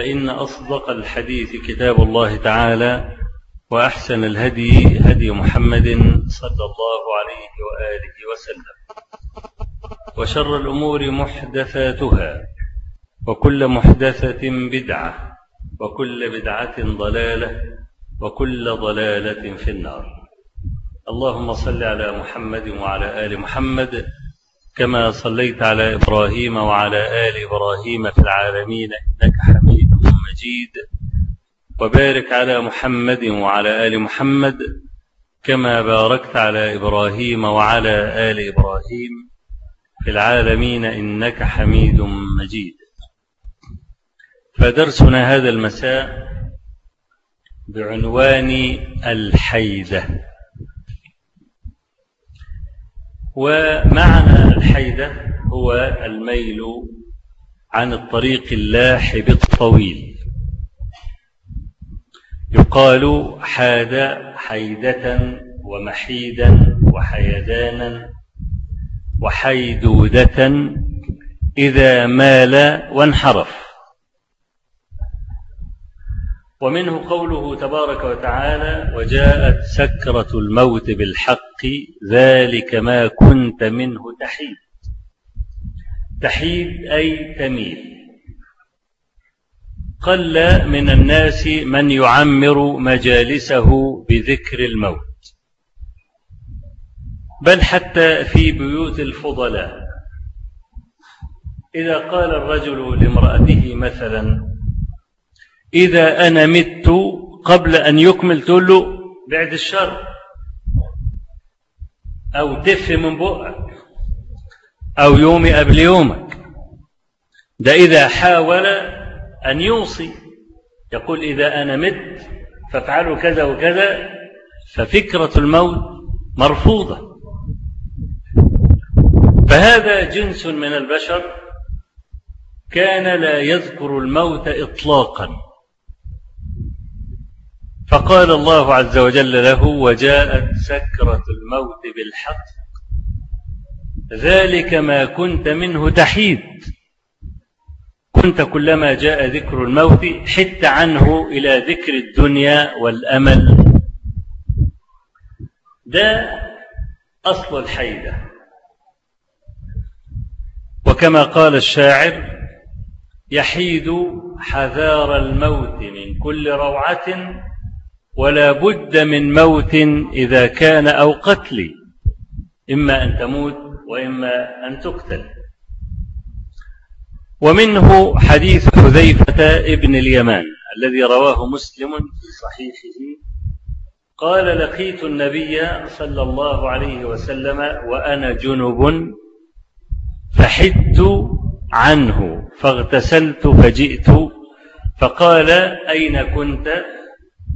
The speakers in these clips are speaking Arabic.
فإن أصدق الحديث كتاب الله تعالى وأحسن الهدي هدي محمد صلى الله عليه وآله وسلم. وشر الأمور محدثاتها وكل محدثة بدعة وكل بدعة ضلالة وكل ضلالة في النار. اللهم صل على محمد وعلى آل محمد كما صليت على إبراهيم وعلى آل إبراهيم في العالمين إنك حميد مجيد وبارك على محمد وعلى آل محمد كما باركت على إبراهيم وعلى آل إبراهيم في العالمين إنك حميد مجيد. فدرسنا هذا المساء بعنوان الحيدة. ومعنى الحيدة هو الميل عن الطريق اللاحب الطويل يقال حاد حيدة ومحيدا وحيدانا وحيدودة إذا مال وانحرف. ومنه قوله تبارك وتعالى وجاءت سكرة الموت بالحق ذلك ما كنت منه تحيد. تحيد أي تميل. قل من الناس من يعمر مجالسه بذكر الموت. بل حتى في بيوت الفضلاء. إذا قال الرجل لامرأته مثلا إذا أنا مت قبل أن يكمل تقول له بعد الشر. أو تف من بقك. أو يومي قبل يومك. ده إذا حاول أن يوصي يقول إذا أنا مت فافعلوا كذا وكذا ففكرة الموت مرفوضة. فهذا جنس من البشر كان لا يذكر الموت إطلاقا. فقال الله عز وجل له وجاءت سكرة الموت بالحق ذلك ما كنت منه تحيد. كنت كلما جاء ذكر الموت حت عنه إلى ذكر الدنيا والأمل. ده أصل الحيدة. وكما قال الشاعر يحيد حذار الموت من كل روعة ولا بد من موت إذا كان أو قتل إما أن تموت وإما أن تقتل. ومنه حديث حذيفة ابن اليمان الذي رواه مسلم في صحيحه. قال لقيت النبي صلى الله عليه وسلم وأنا جنب فحدت عنه فاغتسلت فجئت فقال أين كنت؟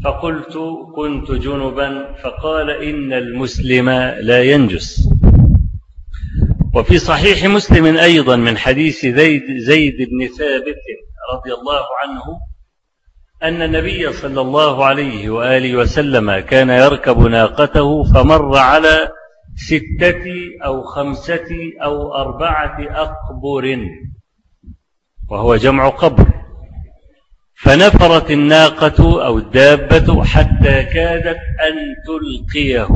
فقلت كنت جنبا. فقال إن المسلم لا ينجس. وفي صحيح مسلم أيضا من حديث زيد, زيد بن ثابت رضي الله عنه أن النبي صلى الله عليه وآله وسلم كان يركب ناقته فمر على ستة أو خمسة أو أربعة أقبر وهو جمع قبر. فنفرت الناقة أو الدابة حتى كادت أن تلقيه.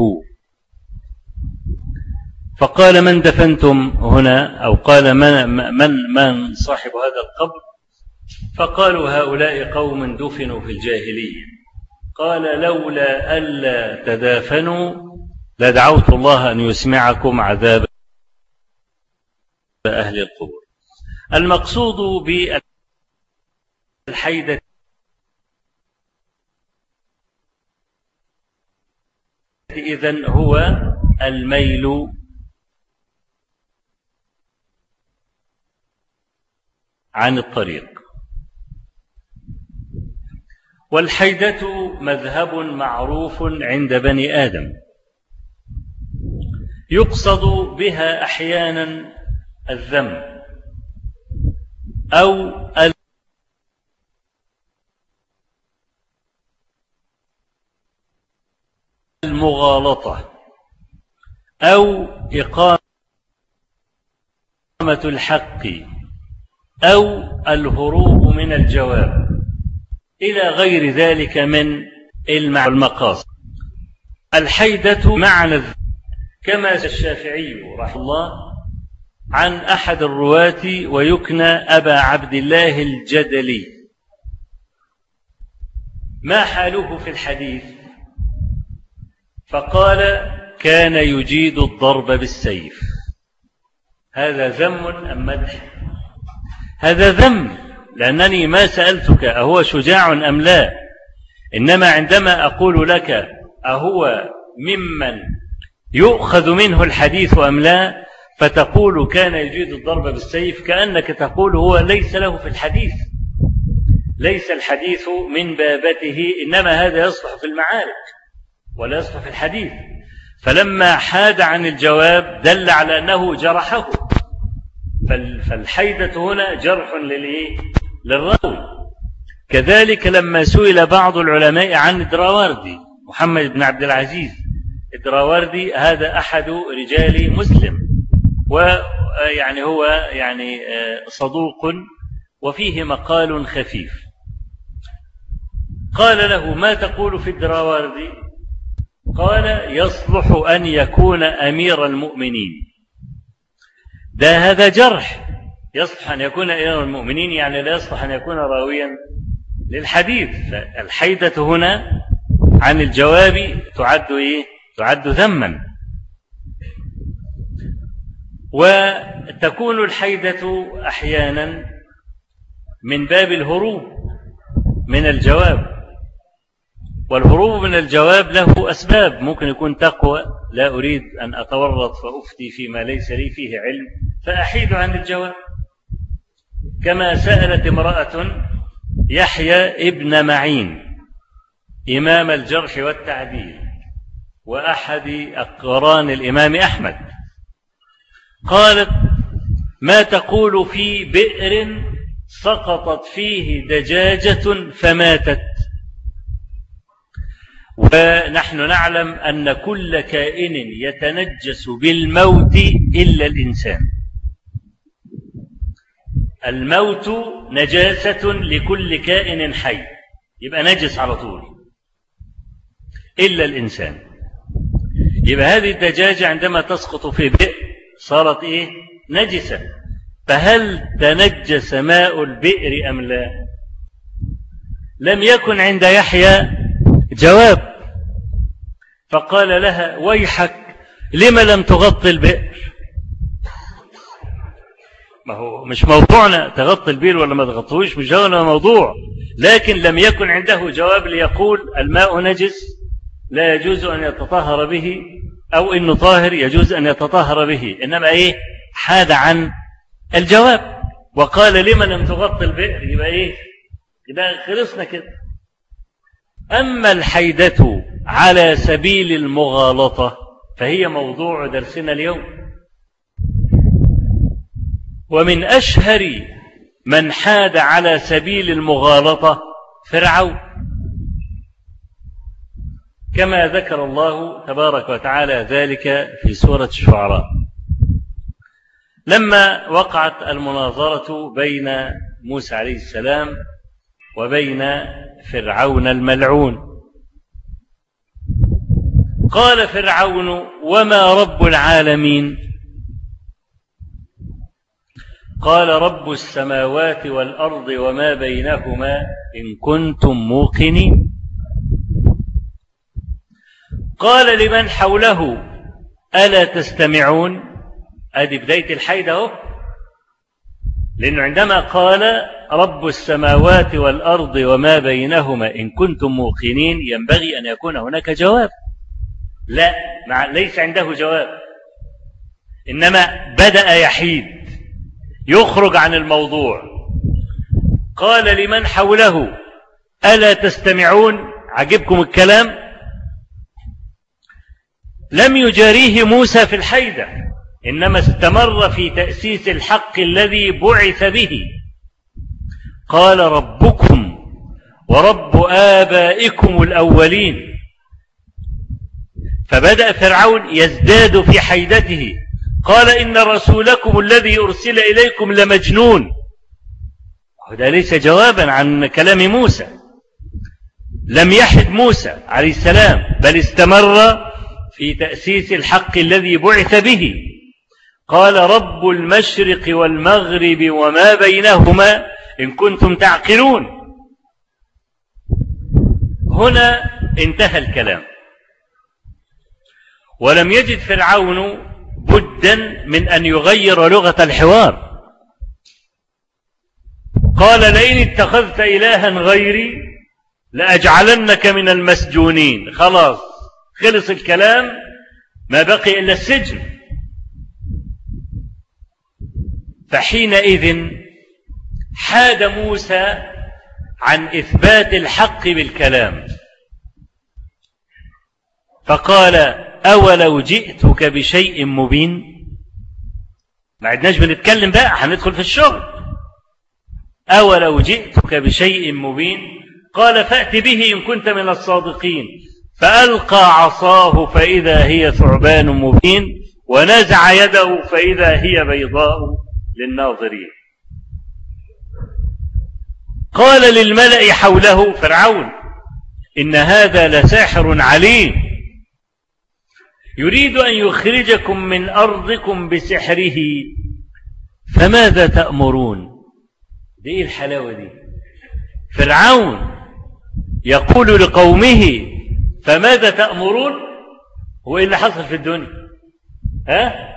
فقال من دفنتم هنا أو قال من, من, من صاحب هذا القبر؟ فقالوا هؤلاء قوم دفنوا في الجاهلية. قال لولا ألا تدافنوا لدعوت الله أن يسمعكم عذاب أهل القبور. المقصود بالحيدة إذن هو الميل عن الطريق. والحيدة مذهب معروف عند بني آدم. يقصد بها أحيانا الذم أو المغالطة أو إقامة الحق. أو الهروب من الجواب إلى غير ذلك من المقاصد. الحيدة معنى كما الشافعي رحمه الله عن أحد الرواة ويكنى أبا عبد الله الجدلي. ما حاله في الحديث؟ فقال كان يجيد الضرب بالسيف. هذا ذم أم مدح؟ هذا ذم لأنني ما سألتك أهو شجاع أم لا؟ إنما عندما أقول لك أهو ممن يؤخذ منه الحديث أم لا؟ فتقول كان يجيد الضرب بالسيف كأنك تقول هو ليس له في الحديث. ليس الحديث من بابته إنما هذا يصلح في المعارك ولا يصلح في الحديث. فلما حاد عن الجواب دل على أنه جرحه. فالحيدة هنا جرح للراوي. كذلك لما سئل بعض العلماء عن الدراوردي محمد بن عبد العزيز. الدراوردي هذا أحد رجال مسلم ويعني هو يعني صدوق وفيه مقال خفيف. قال له ما تقول في الدراوردي قال يصلح أن يكون أمير المؤمنين. ده هذا جرح. يصلح أن يكون أمير المؤمنين يعني لا يصلح أن يكون راويا للحديث. الحيدة هنا عن الجواب تعد إيه؟ تعد ذما. وتكون الحيدة أحيانا من باب الهروب من الجواب. والهروب من الجواب له أسباب. ممكن يكون تقوى. لا أريد أن أتورط فأفتي فيما ليس لي فيه علم. فأحيد عن الجواب. كما سألت امرأة يحيى ابن معين إمام الجرح والتعديل وأحد أقران الإمام أحمد. قالت ما تقول في بئر سقطت فيه دجاجة فماتت؟ ونحن نعلم أن كل كائن يتنجس بالموت إلا الإنسان. الموت نجاسة لكل كائن حي. يبقى نجس على طول. إلا الإنسان. يبقى هذه الدجاجة عندما تسقط في بئر صارت إيه؟ نجسة. فهل تنجس ماء البئر أم لا؟ لم يكن عند يحيى جواب. فقال لها ويحك لما لم تغطي البئر؟ ما هو مش موضوعنا تغطي البئر ولا ما تغطوش مش هو موضوع. لكن لم يكن عنده جواب ليقول الماء نجس لا يجوز أن يتطهر به أو إنه طاهر يجوز أن يتطهر به. إنما إيه؟ حاد عن الجواب. وقال لما لم تغطي البئر؟ يبقى إيه؟ يبقى خلصنا كده. أما الحيدة على سبيل المغالطة فهي موضوع درسنا اليوم. ومن أشهر من حاد على سبيل المغالطة فرعون. كما ذكر الله تبارك وتعالى ذلك في سورة الشعراء. لما وقعت المناظرة بين موسى عليه السلام وبين فرعون الملعون. قال فرعون وما رب العالمين قال رب السماوات والأرض وما بينهما إن كنتم موقنين. قال لمن حوله ألا تستمعون؟ هذه بداية الحيدة أهو. لأنه عندما قال رب السماوات والأرض وما بينهما إن كنتم موقنين ينبغي أن يكون هناك جواب. لا ليس عنده جواب. إنما بدأ يحيد. يخرج عن الموضوع. قال لمن حوله ألا تستمعون؟ عجبكم الكلام؟ لم يجاريه موسى في الحيدة إنما استمر في تأسيس الحق الذي بعث به. قال ربكم ورب آبائكم الأولين. فبدأ فرعون يزداد في حيدته. قال إن رسولكم الذي أرسل إليكم لمجنون. وده ليس جوابا عن كلام موسى. لم يحد موسى عليه السلام بل استمر في تأسيس الحق الذي بعث به. قال رب المشرق والمغرب وما بينهما إن كنتم تعقلون. هنا انتهى الكلام. ولم يجد فرعون بدا من أن يغير لغة الحوار. قال لئن اتخذت إلها غيري لأجعلنك من المسجونين. خلاص خلص الكلام. ما بقي إلا السجن. فحينئذ حاد موسى عن إثبات الحق بالكلام. فقال أولو جئتك بشيء مبين. ما عدناش بنتكلم بقى هندخل في الشغل. أولو جئتك بشيء مبين. قال فأت به إن كنت من الصادقين. فألقى عصاه فإذا هي ثعبان مبين. ونزع يده فإذا هي بيضاء للناظرين. قال للملأ حوله فرعون إن هذا لساحر عليم. يريد أن يخرجكم من أرضكم بسحره فماذا تأمرون؟ دي إيه الحلاوة دي. فرعون يقول لقومه فماذا تأمرون؟ هو إيه اللي حصل في الدنيا؟ ها؟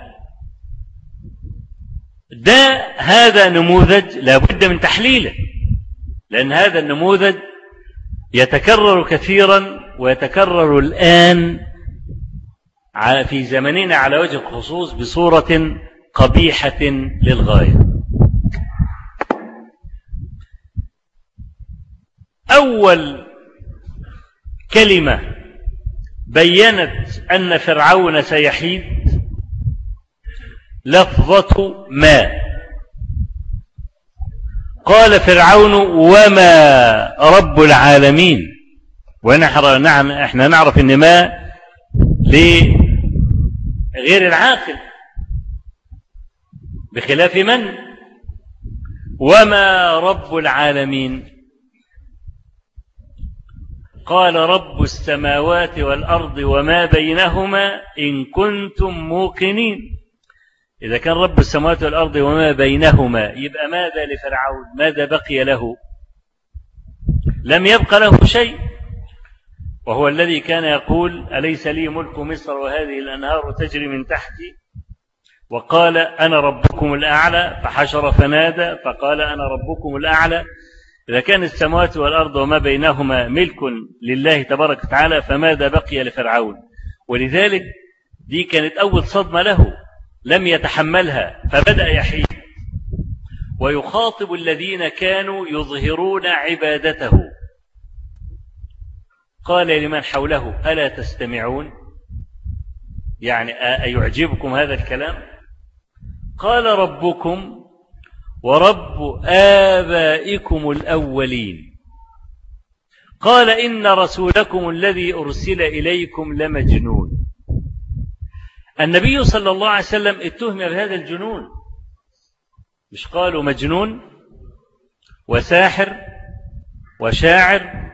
ده هذا نموذج لابد من تحليله لأن هذا النموذج يتكرر كثيرا ويتكرر الآن في زمننا على وجه الخصوص بصورة قبيحة للغاية. أول كلمة بينت أن فرعون سيحيد لفظة ما. قال فرعون وما رب العالمين؟ ونحن نعم نعرف إن ما لغير العاقل. بخلاف من؟ وما رب العالمين؟ قال رب السماوات والأرض وما بينهما إن كنتم موقنين. إذا كان رب السماوات والأرض وما بينهما يبقى ماذا لفرعون؟ ماذا بقي له؟ لم يبق له شيء. وهو الذي كان يقول أليس لي ملك مصر وهذه الأنهار تجري من تحتي؟ وقال أنا ربكم الأعلى. فحشر فنادى فقال أنا ربكم الأعلى. إذا كان السماوات والأرض وما بينهما ملك لله تبارك وتعالى فماذا بقي لفرعون؟ ولذلك دي كانت أول صدمة له لم يتحملها فبدأ يحيد ويخاطب الذين كانوا يظهرون عبادته. قال لمن حوله ألا تستمعون؟ يعني أيعجبكم هذا الكلام؟ قال ربكم ورب آبائكم الأولين. قال إن رسولكم الذي أرسل إليكم لمجنون. النبي صلى الله عليه وسلم اتهم بهذا الجنون. مش قالوا مجنون؟ وساحر؟ وشاعر؟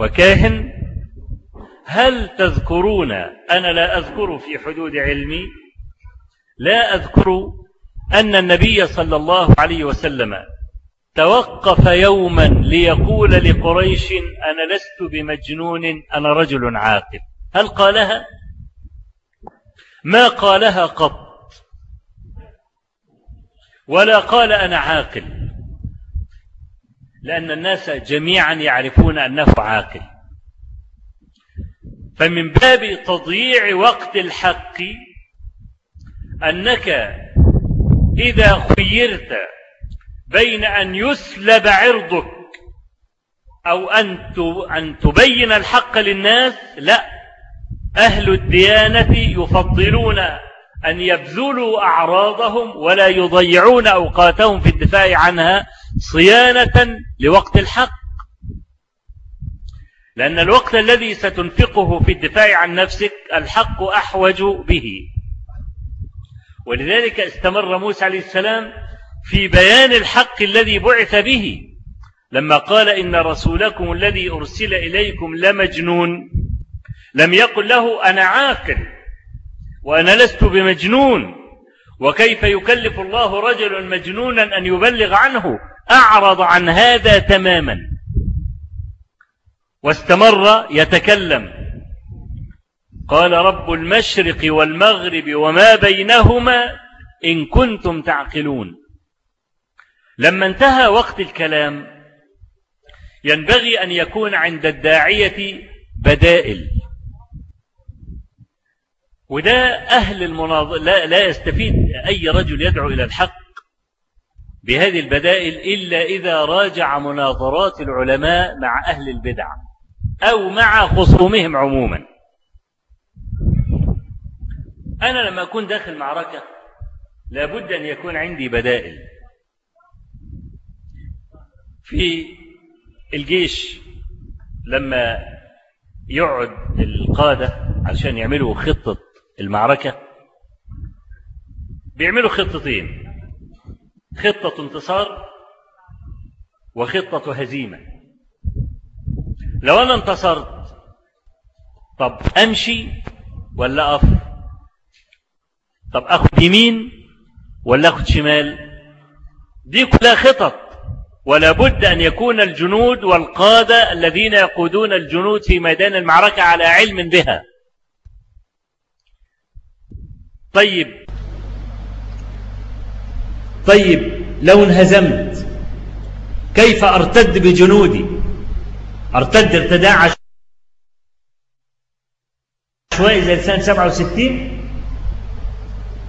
وكاهن هل تذكرون أنا لا أذكر في حدود علمي لا أذكر أن النبي صلى الله عليه وسلم توقف يوما ليقول لقريش أنا لست بمجنون أنا رجل عاقل. هل قالها؟ ما قالها قط. ولا قال أنا عاقل. لأن الناس جميعا يعرفون أنه عاقل. فمن باب تضييع وقت الحق أنك إذا خيرت بين أن يسلب عرضك أو أن تبين الحق للناس لا. أهل الديانة يفضلون أن يبذلوا أعراضهم ولا يضيعون أوقاتهم في الدفاع عنها صيانة لوقت الحق. لأن الوقت الذي ستنفقه في الدفاع عن نفسك الحق أحوج به. ولذلك استمر موسى عليه السلام في بيان الحق الذي بعث به لما قال إن رسولكم الذي أرسل إليكم لمجنون. لم يقل له أنا عاقل وأنا لست بمجنون وكيف يكلف الله رجلا مجنونا أن يبلغ عنه؟ أعرض عن هذا تماما. واستمر يتكلم. قال رب المشرق والمغرب وما بينهما إن كنتم تعقلون. لما انتهى وقت الكلام ينبغي أن يكون عند الداعية بدائل. وده أهل المناظر لا, لا يستفيد أي رجل يدعو إلى الحق. بهذه البدائل إلا إذا راجع مناظرات العلماء مع أهل البدع أو مع خصومهم عموما. أنا لما أكون داخل معركة لابد أن يكون عندي بدائل. في الجيش لما يقعد القادة عشان يعملوا خطة المعركة بيعملوا خطتين. خطة انتصار وخطة هزيمة. لو أنا انتصرت طب أمشي ولا أقف؟ طب أخذ يمين ولا أخذ شمال؟ دي كلها خطط. ولا بد أن يكون الجنود والقادة الذين يقودون الجنود في ميدان المعركة على علم بها. طيب طيب لو انهزمت كيف أرتد بجنودي؟ أرتد ارتداء عشوائي زي لسان 67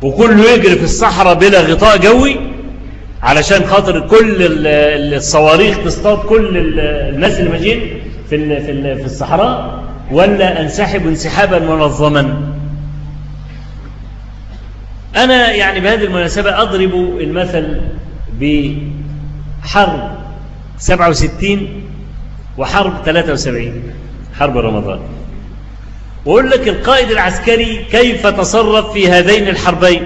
وكله يجري في الصحراء بلا غطاء جوي علشان خاطر كل الصواريخ تصطاد كل الناس اللي ماشيين في في الصحراء؟ ولا أنسحب انسحابا منظما؟ أنا يعني بهذه المناسبة أضرب المثل بحرب 67 وحرب 73 حرب رمضان. وأقول لك القائد العسكري كيف تصرف في هذين الحربين؟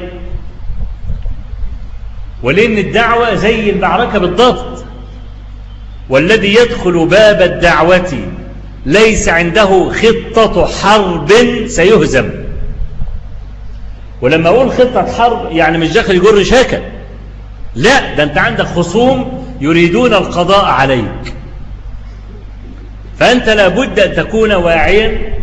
ولأن الدعوة زي المعركة بالضبط. والذي يدخل باب الدعوة ليس عنده خطة حرب سيهزم. ولما أقول خطة حرب يعني مش داخل يجر شاكا لا ده أنت عندك خصوم يريدون القضاء عليك. فأنت لابد أن تكون واعيا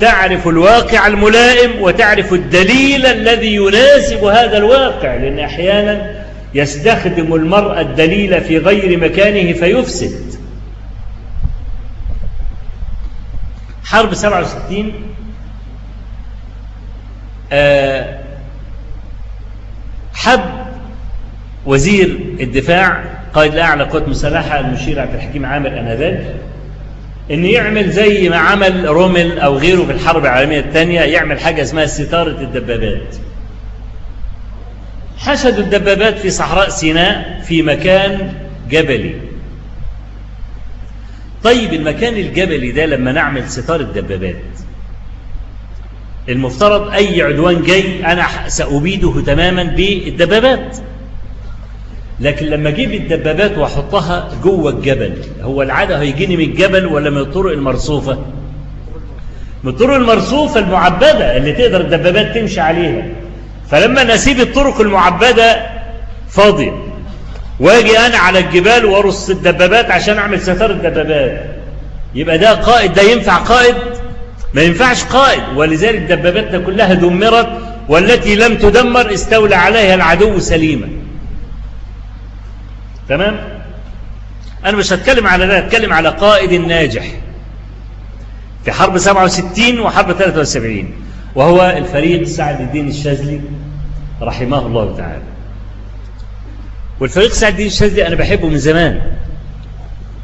تعرف الواقع الملائم وتعرف الدليل الذي يناسب هذا الواقع. لأن أحيانا يستخدم المرء الدليل في غير مكانه فيفسد. حرب 67 آه، حب وزير الدفاع قائد الأعلى قوات المسلحة المشير عبد الحكيم عامر أنذاك إن يعمل زي ما عمل رومل أو غيره في الحرب العالمية الثانية يعمل حاجة اسمها ستارة الدبابات. حشدوا الدبابات في صحراء سيناء في مكان جبلي. طيب المكان الجبلي ده لما نعمل ستارة دبابات المفترض أي عدوان جاي أنا سأبيده تماما بالدبابات. لكن لما أجيب الدبابات وأحطها جوه الجبل هو العادة هيجيني من الجبل ولا من الطرق المرصوفة؟ من الطرق المرصوفة المعبدة اللي تقدر الدبابات تمشي عليها. فلما نسيب الطرق المعبدة فاضية وأجي أنا على الجبال وأرص الدبابات عشان أعمل ستار الدبابات. يبقى ده قائد ده ينفع قائد؟ ما ينفعش قائد. ولذلك دباباتنا كلها دمرت والتي لم تدمر استولى عليها العدو سليما. تمام؟ أنا مش هتكلم على ده هتكلم على قائد ناجح في حرب 67 وحرب 73 وهو الفريق سعد الدين الشاذلي رحمه الله تعالى. والفريق سعد الدين الشاذلي أنا بحبه من زمان.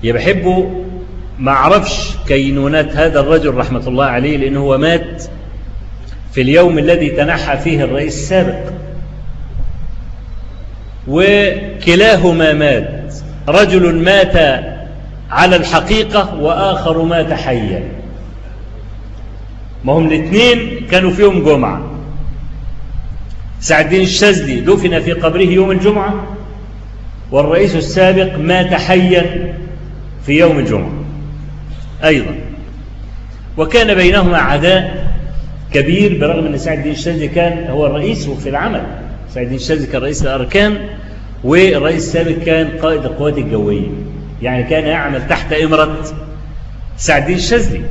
يا بحبه ما عرفش كينونات هذا الرجل رحمة الله عليه لأنه هو مات في اليوم الذي تنحى فيه الرئيس السابق. وكلاهما مات. رجل مات على الحقيقة وآخر مات حيا. ما هم الاثنين كانوا فيهم جمعة. سعد الدين الشاذلي دفن في قبره يوم الجمعة والرئيس السابق مات حيا في يوم الجمعة. أيضا. وكان بينهما عداء كبير برغم أن سعد الدين الشاذلي كان هو الرئيس في العمل. سعد الدين الشاذلي كان رئيس الأركان والرئيس السابق كان قائد القوات الجوية. يعني كان يعمل تحت إمرة سعد الدين الشاذلي.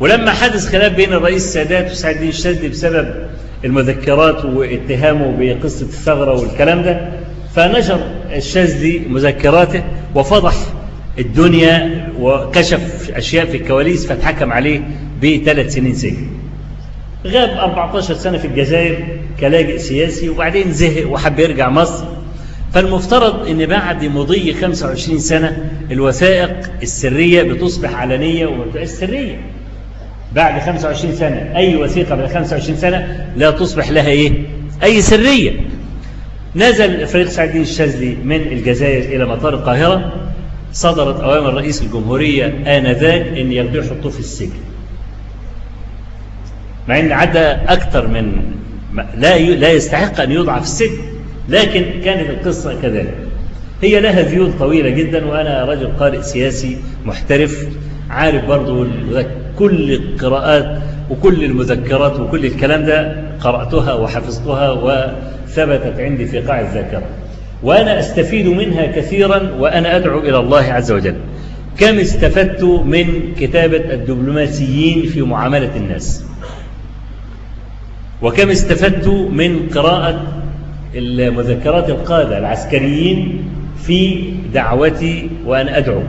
ولما حدث خلاف بين الرئيس السادات وسعد الدين الشاذلي بسبب المذكرات واتهامه بقصة الثغرة والكلام ده فنشر الشاذلي مذكراته وفضح الدنيا وكشف أشياء في الكواليس فاتحكم عليه بثلاث سنين سجن. غاب 14 سنة في الجزائر كلاجئ سياسي وبعدين زهق وحب يرجع مصر. فالمفترض إن بعد مضي 25 سنة الوثائق السرية بتصبح علنية وما بتبقاش سرية بعد 25 سنة أي وثيقة بعد 25 سنة لا تصبح لها إيه؟ أي سرية. نزل فريق سعد الدين الشاذلي من الجزائر إلى مطار القاهرة. صدرت أوامر رئيس الجمهورية آنذاك أن ياخدوه يحطوه في السجن. مع أن عدى أكثر من لا لا يستحق أن يوضع في السجن لكن كانت القصة كذلك. هي لها ذيول طويلة جدا وأنا رجل قارئ سياسي محترف عارف برضو كل القراءات وكل المذكرات وكل الكلام ده قرأتها وحفظتها وثبتت عندي في قاع الذاكرة. وأنا أستفيد منها كثيرا وأنا أدعو إلى الله عز وجل. كم استفدت من كتابة الدبلوماسيين في معاملة الناس؟ وكم استفدت من قراءة المذكرات القادة العسكريين في دعوتي وأن أدعو.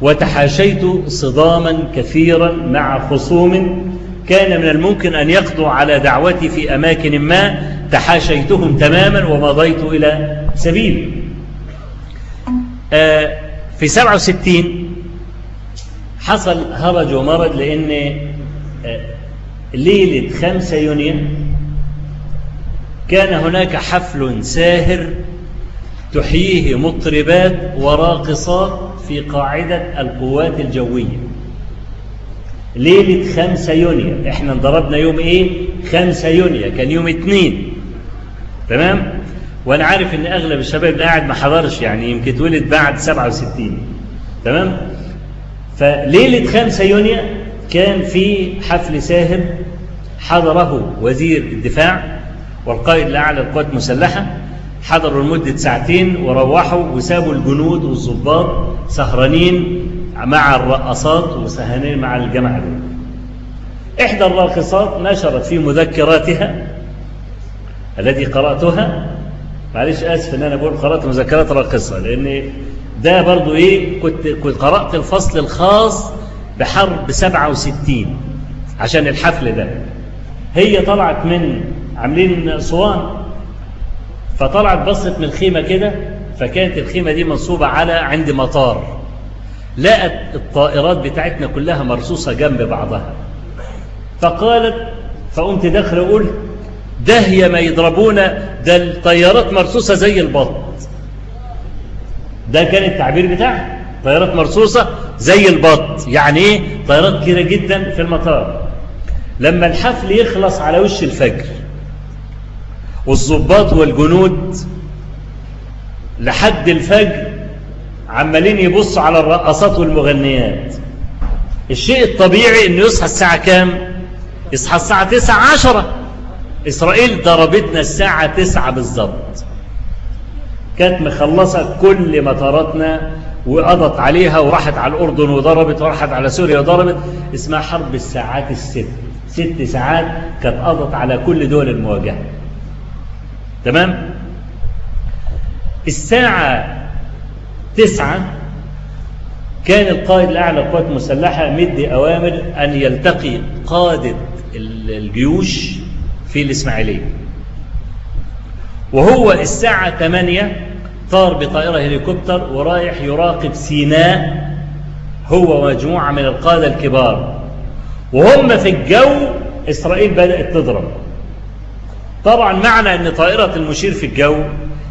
وتحاشيت صداما كثيرا مع خصوم كان من الممكن أن يقضوا على دعوتي في أماكن ما. تحاشيتهم تماما ومضيت إلى سبيل. آه، في 67 حصل هرج ومرض لأن آه، ليلة 5 يونيو كان هناك حفل ساهر تحييه مطربات وراقصات في قاعدة القوات الجوية. ليلة خمسة يونيو إحنا انضربنا يوم إيه؟ خمسة يونيو كان يوم اتنين تمام؟ وأنا عارف إن أغلب الشباب اللي قاعد ما حضرش يعني يمكن اتولد بعد سبعة وستين. تمام؟ فليلة خمسة يونيو كان في حفل ساهر حضره وزير الدفاع والقائد الأعلى للقوات المسلحة. حضروا لمدة ساعتين وروحوا وسابوا الجنود والضباط سهرانين مع الرقصات وسهرانين مع الجماعة دول. إحدى الراقصات نشرت في مذكراتها التي قرأتها معلش آسف إن أنا بقول قرأت مذكرات راقصة لأن ده برضو إيه كنت, كنت قرأت الفصل الخاص بحرب 67 عشان الحفل ده. هي طلعت من عاملين صوان فطلعت بصت من الخيمة كده فكانت الخيمة دي منصوبة على عند مطار. لقت الطائرات بتاعتنا كلها مرصوصة جنب بعضها. فقالت فقمت داخل قلت ده هي ما يضربونا ده الطيارات مرصوصة زي البط. ده كان التعبير بتاعها طيارات مرصوصة زي البط. يعني إيه؟ طيارات كتيرة جدا في المطار. لما الحفل يخلص على وش الفجر والضباط والجنود لحد الفجر عمالين يبصوا على الرقصات والمغنيات. الشيء الطبيعي إنه يصحى الساعة كام؟ يصحى الساعة تسعة عشرة. إسرائيل ضربتنا الساعة تسعة بالظبط كانت مخلصة كل مطاراتنا وقضت عليها وراحت على الأردن وضربت وراحت على سوريا وضربت. اسمها حرب الساعات الست. ست ساعات كانت قضت على كل دول المواجهة. تمام؟ الساعة تسعة كان القائد الأعلى للقوات المسلحة مدي أوامر أن يلتقي قادة الجيوش في الإسماعيلية وهو الساعة 8 طار بطائرة هليكوبتر ورايح يراقب سيناء هو مجموعة من القادة الكبار. وهم في الجو إسرائيل بدأت تضرب. طبعا معنى أن طائرة المشير في الجو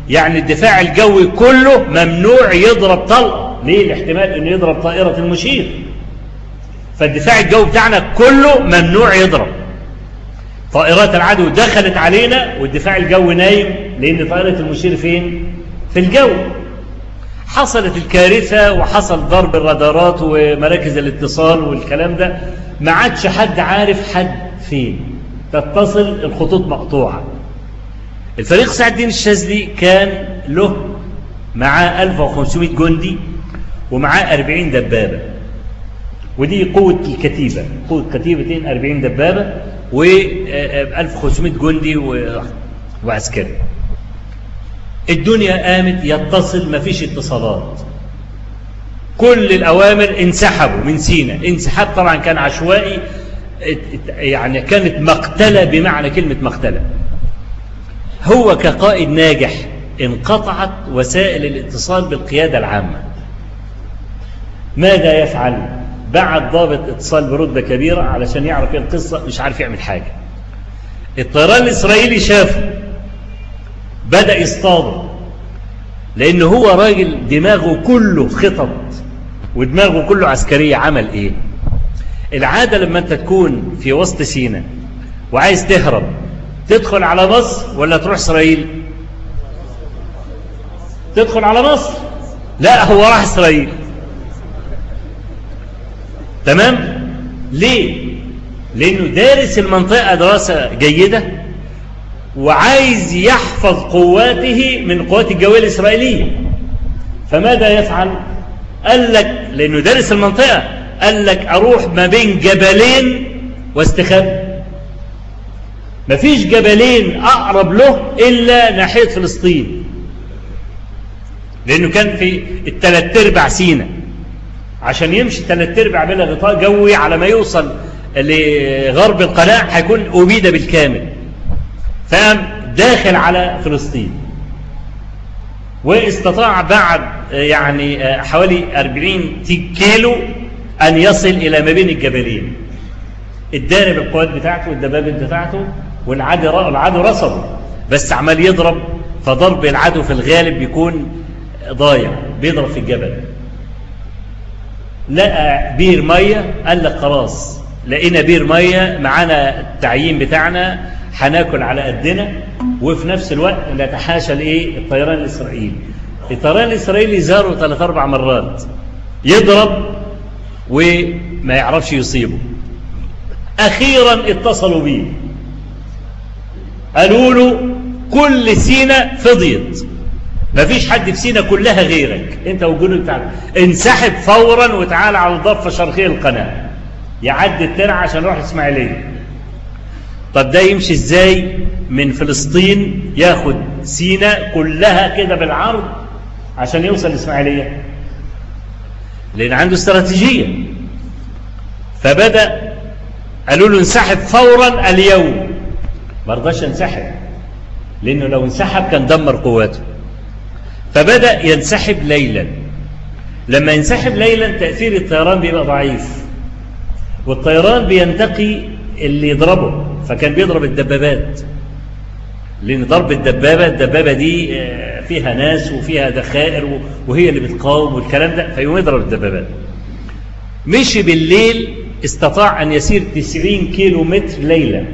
يعني الدفاع الجوي كله ممنوع يضرب طلقة ليه؟ الاحتمال أنه يضرب طائرة المشير. فالدفاع الجوي بتاعنا كله ممنوع يضرب. طائرات العدو دخلت علينا والدفاع الجوي نايم لأن طائرة المشير فين؟ في الجو. حصلت الكارثة وحصل ضرب الرادارات ومراكز الاتصال والكلام ده. ما عادش حد عارف حد فين. تتصل الخطوط مقطوعة. الفريق سعد الدين الشاذلي كان له معاه 1500 جندي ومعاه 40 دبابة. ودي قوة الكتيبة. قوة كتيبتين 40 دبابة. و 1500 جندي وعسكري الدنيا قامت يتصل ما فيش اتصالات. كل الأوامر انسحبوا من سينا. انسحاب طبعا كان عشوائي يعني كانت مقتلة بمعنى كلمة مقتلة. هو كقائد ناجح انقطعت وسائل الاتصال بالقيادة العامة. ماذا يفعل؟ بعد ضابط اتصال برتبة كبيرة علشان يعرف إيه القصة مش عارف يعمل حاجة. الطيران الإسرائيلي شافه بدأ يصطاده لأن هو راجل دماغه كله خطط ودماغه كله عسكرية عمل إيه؟ العادة لما أنت تكون في وسط سينا وعايز تهرب تدخل على مصر ولا تروح إسرائيل؟ تدخل على مصر. لا هو راح إسرائيل. تمام؟ ليه؟ لأنه دارس المنطقة دراسة جيدة وعايز يحفظ قواته من قوات الجوية الإسرائيلية. فماذا يفعل؟ قال لك لأنه دارس المنطقة قال لك أروح ما بين جبلين واستخبى. مفيش جبلين أقرب له إلا ناحية فلسطين. لأنه كان في الثلاث أرباع سينا عشان يمشي ثلاث أرباع بلا غطاء جوي على ما يوصل لغرب القناة هيكون أبيد بالكامل. فقام داخل على فلسطين. واستطاع بعد يعني حوالي 40 كيلو أن يصل إلى ما بين الجبلين. اداني بالقوات بتاعته والدبابات بتاعته والعدو العدو رصده بس عمال يضرب فضرب العدو في الغالب بيكون ضايع بيضرب في الجبل. لقى بير مية قال لك خلاص لقينا بير مية معانا التعيين بتاعنا هناكل على قدنا وفي نفس الوقت نتحاشى الايه الطيران الإسرائيلي. الطيران الإسرائيلي زاره ثلاث أربع مرات يضرب وما يعرفش يصيبه. أخيرا اتصلوا بيه. قالوا له كل سينا فضيت. ما فيش حد في سينا كلها غيرك. انت والجنود بتاعك انسحب فورا وتعال على الضفة الشرقيه القناة. يعدي الترع عشان يروح الاسماعيليه طب ده يمشي إزاي؟ من فلسطين ياخد سينا كلها كده بالعرض عشان يوصل الاسماعيليه لأن عنده استراتيجية. فبدأ قالوا له انسحب فورا اليوم. ما رضاش لأنه لو انسحب كان دمر قواته فبدأ ينسحب ليلا. لما ينسحب ليلا تأثير الطيران بيبقى ضعيف. والطيران بينتقي اللي يضربه. فكان بيضرب الدبابات. لأن ضرب الدبابة الدبابة دي فيها ناس وفيها دخائر وهي اللي بتقاوم والكلام ده فيقوم يضرب الدبابات. مشي بالليل استطاع أن يسير 90 كيلو متر ليلة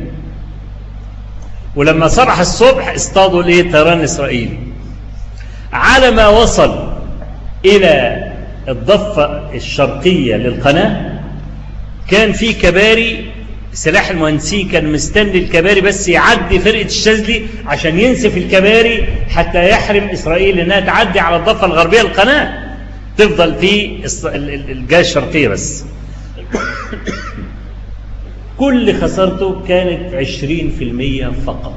ولما صرح الصبح اصطادوا الايه طيران على ما وصل إلى الضفة الشرقية للقناة كان في كباري سلاح المهندسين كان مستني الكباري بس يعدي فرقة الشاذلي عشان ينسف الكباري حتى يحرم إسرائيل إنها تعدي على الضفة الغربية القناة تفضل في الجهة الشرقية بس. كل خسارته كانت عشرين في المية فقط.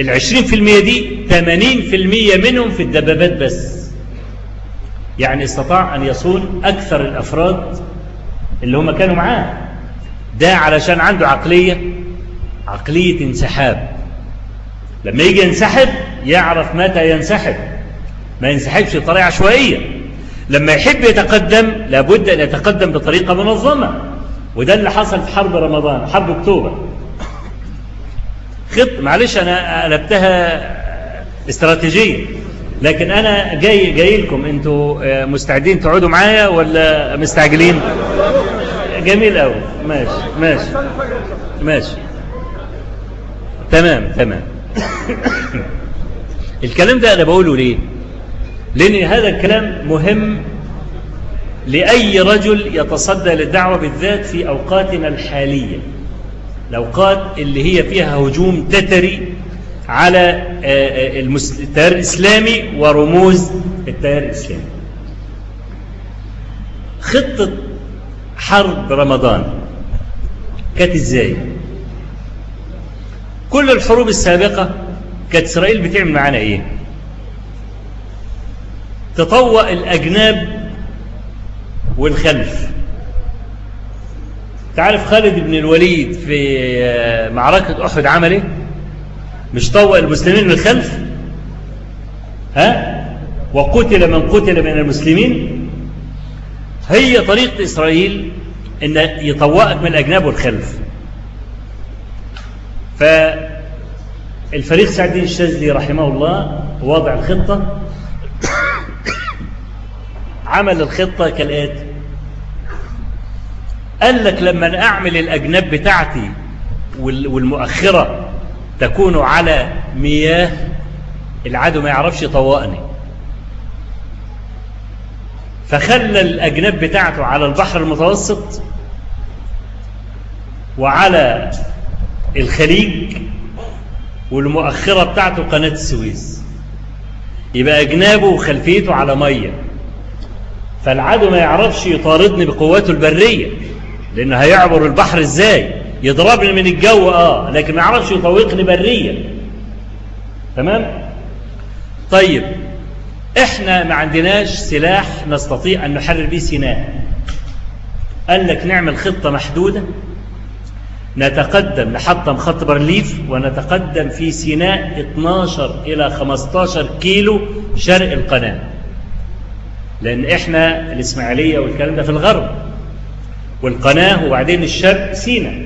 العشرين في المية دي ثمانين في المية منهم في الدبابات بس. يعني استطاع أن يصون أكثر الأفراد اللي هم كانوا معاه. ده علشان عنده عقلية عقلية انسحاب. لما يجي ينسحب يعرف متى ينسحب. ما ينسحبش بطريقة عشوائية. لما يحب يتقدم لابد أن يتقدم بطريقة منظمة. وده اللي حصل في حرب رمضان حرب أكتوبر. خط معلش أنا قلبتها استراتيجية لكن أنا جاي جاي لكم أنتوا مستعدين تقعدوا معايا ولا مستعجلين؟ جميل قوي ماشي ماشي ماشي. تمام تمام. الكلام ده أنا بقوله ليه؟ لأن هذا الكلام مهم لأي رجل يتصدى للدعوة بالذات في أوقاتنا الحالية. الأوقات اللي هي فيها هجوم تتري على التيار الإسلامي ورموز التيار الإسلامي. خطة حرب رمضان كانت إزاي؟ كل الحروب السابقة كانت إسرائيل بتعمل معانا إيه؟ تطوق الأجناب والخلف. تعرف خالد بن الوليد في معركة أحد عمل إيه مش طوق المسلمين من الخلف؟ ها؟ وقتل من قتل من المسلمين؟ هي طريقة إسرائيل إن يطوقك من الأجناب والخلف. فالفريق سعد الدين الشاذلي رحمه الله وضع الخطة. عمل الخطة كالآتي. قال لك لما أعمل الأجناب بتاعتي والمؤخرة تكون على مياه العدو ما يعرفش يطوقني فخلى الأجناب بتاعته على البحر المتوسط وعلى الخليج والمؤخرة بتاعته قناة السويس. يبقى أجنابه وخلفيته على مية. فالعدو ما يعرفش يطاردني بقواته البرية. لأنه هيعبر البحر إزاي؟ يضربني من الجو آه لكن ما يعرفش يطوقني برية. تمام؟ طيب إحنا ما عندناش سلاح نستطيع أن نحرر به سيناء. قال لك نعمل خطة محدودة. نتقدم نحطم خط برليف ونتقدم في سيناء 12 إلى 15 كيلو شرق القناة. لأن إحنا الإسماعيلية والكلام ده في الغرب. والقناة وبعدين الشرق سيناء.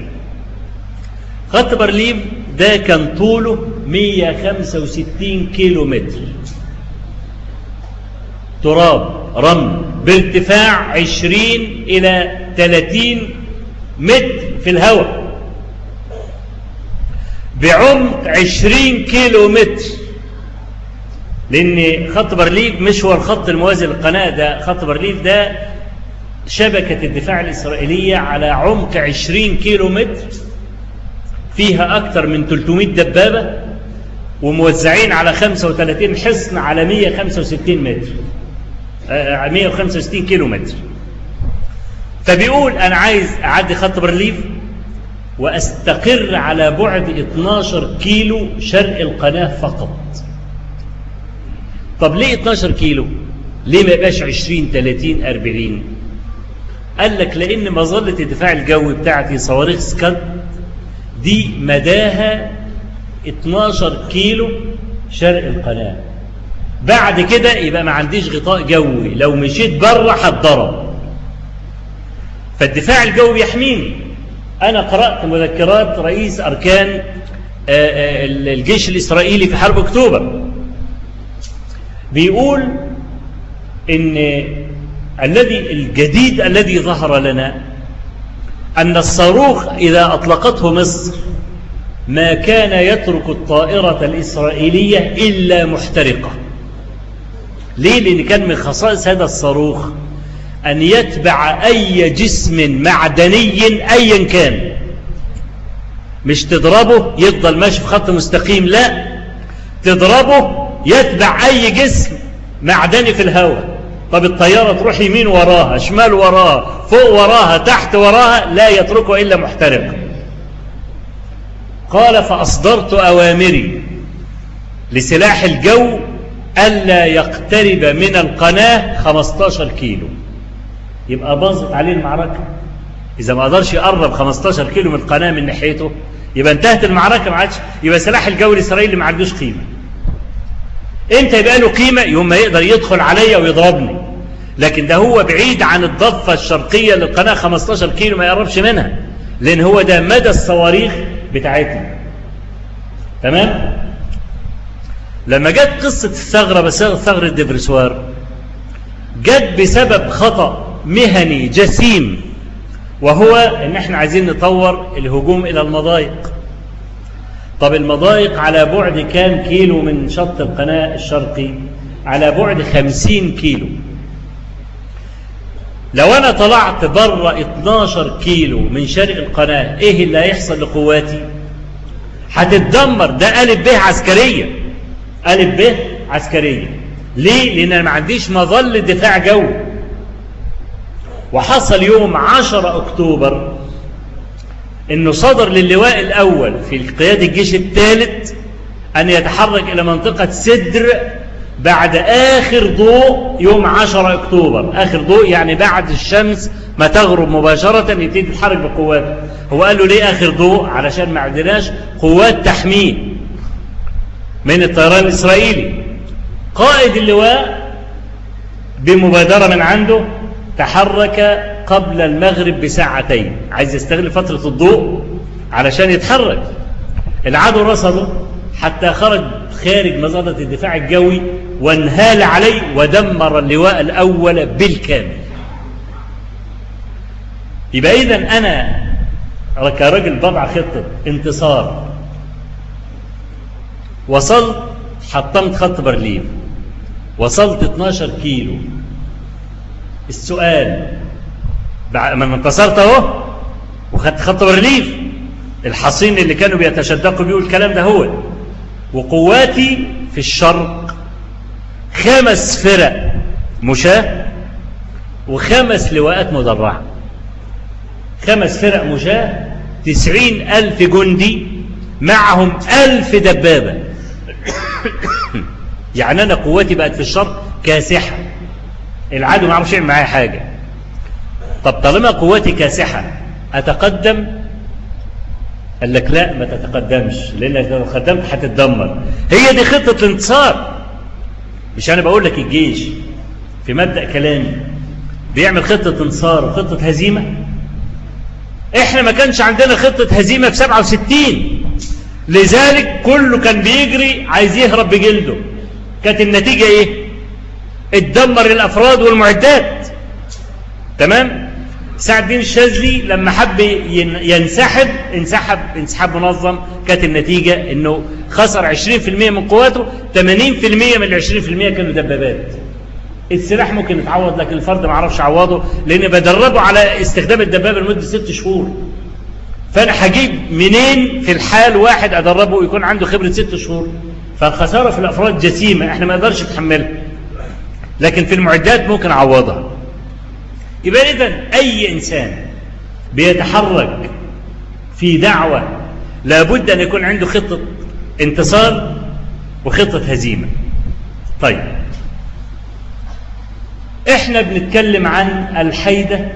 خط برليف ده كان طوله 165 كيلو متر تراب رمل بارتفاع 20 إلى 30 متر في الهواء. بعمق 20 كيلو متر لأن خط برليف مش هو الخط الموازي للقناة ده خط برليف ده شبكة الدفاع الإسرائيلية على عمق 20 كيلو متر فيها أكثر من 300 دبابة وموزعين على 35 حصن على 165 متر. 165 كيلو متر فبيقول أنا عايز أعدي خط برليف وأستقر على بعد 12 كيلو شرق القناة فقط. طب ليه 12 كيلو؟ ليه ما يبقاش 20 30 40 قال لك لأن مظلة الدفاع الجوي بتاعتي صواريخ سكاد دي مداها 12 كيلو شرق القناة. بعد كده يبقى ما عنديش غطاء جوي. لو مشيت بره هتضرب فالدفاع الجوي يحميني. أنا قرأت مذكرات رئيس أركان الجيش الإسرائيلي في حرب أكتوبر. بيقول إن الذي الجديد الذي ظهر لنا أن الصاروخ إذا أطلقته مصر ما كان يترك الطائرة الإسرائيلية إلا محترقة. ليه؟ لأن كان من خصائص هذا الصاروخ أن يتبع أي جسم معدني أيا كان. مش تضربه يفضل ماشي في خط مستقيم لا تضربه يتبع أي جسم معدني في الهواء. طب الطيارة تروح يمين وراها شمال وراها فوق وراها تحت وراها لا يتركه إلا محترق. قال فأصدرت أوامري لسلاح الجو ألا يقترب من القناة 15 كيلو. يبقى باظت عليه المعركة. إذا ما قدرش يقرب 15 كيلو من القناة من ناحيته يبقى انتهت المعركة ما عادش يبقى سلاح الجو الإسرائيلي ما عندوش قيمة. إمتى يبقى له قيمة يوم ما يقدر يدخل عليا ويضربني. لكن ده هو بعيد عن الضفة الشرقية للقناة 15 كيلو ما يقربش منها لأن هو ده مدى الصواريخ بتاعتنا. تمام؟ لما جت قصة الثغرة بس ثغرة ديفرسوار جت بسبب خطأ مهني جسيم وهو إن إحنا عايزين نطور الهجوم إلى المضايق. طب المضايق على بعد كام كيلو من شط القناة الشرقي؟ على بعد خمسين كيلو. لو أنا طلعت بره 12 كيلو من شرق القناة إيه اللي هيحصل لقواتي؟ هتتدمر. ده ألف به عسكرية. ألف به عسكرية. ليه؟ لأن أنا ما عنديش مظل دفاع جوي. وحصل يوم 10 أكتوبر إنه صدر للواء الأول في قيادة الجيش الثالث أن يتحرك إلى منطقة سدر بعد آخر ضوء يوم 10 أكتوبر. آخر ضوء يعني بعد الشمس ما تغرب مباشرة يبتدي يتحرك بقواته هو قال له ليه آخر ضوء؟ علشان ما عندناش قوات تحميه من الطيران الإسرائيلي. قائد اللواء بمبادرة من عنده تحرك قبل المغرب بساعتين. عايز يستغل فترة الضوء علشان يتحرك. العدو رصده حتى خرج خارج مظلة الدفاع الجوي وانهال عليه ودمر اللواء الأول بالكامل. يبقى إذا أنا كراجل بضع خطة انتصار. وصلت حطمت خط برلين. وصلت 12 كيلو. السؤال ما انتصرت اهو وخدت خط برليف الحصين اللي كانوا بيتشدقوا بيه الكلام ده هو. وقواتي في الشرق. خمس فرق مشاة وخمس لواءات مدرعة. خمس فرق مشاة تسعين ألف جندي معهم ألف دبابة. يعني أنا قواتي بقت في الشرق كاسحة. العدو ما يعرفش يعمل معايا حاجة. طب طالما قواتي كاسحة أتقدم؟ قال لك لا ما تتقدمش لأنك لو تقدمت هتتدمر هي دي خطة الانتصار. مش أنا بقول لك الجيش في مبدأ كلامي. بيعمل خطة انتصار وخطة هزيمة. إحنا ما كانش عندنا خطة هزيمة في 67 لذلك كله كان بيجري عايز يهرب بجلده. كانت النتيجة إيه؟ اتدمر الأفراد والمعدات. تمام؟ سعد الدين الشاذلي لما حب ينسحب انسحب انسحاب منظم كانت النتيجة إنه خسر 20% من قواته 80% من ال 20% كانوا دبابات. السلاح ممكن يتعوض لكن الفرد ما عرفش يعوضه لأن بدربه على استخدام الدبابة لمدة ست شهور. فأنا هجيب منين في الحال واحد أدربه ويكون عنده خبرة ست شهور؟ فالخساره في الأفراد جسيمة إحنا ما نقدرش نتحملها لكن في المعدات ممكن أعوضها. يبقى اذا أي إنسان بيتحرك في دعوة لابد أن يكون عنده خطة انتصار وخطة هزيمة. طيب. إحنا بنتكلم عن الحيدة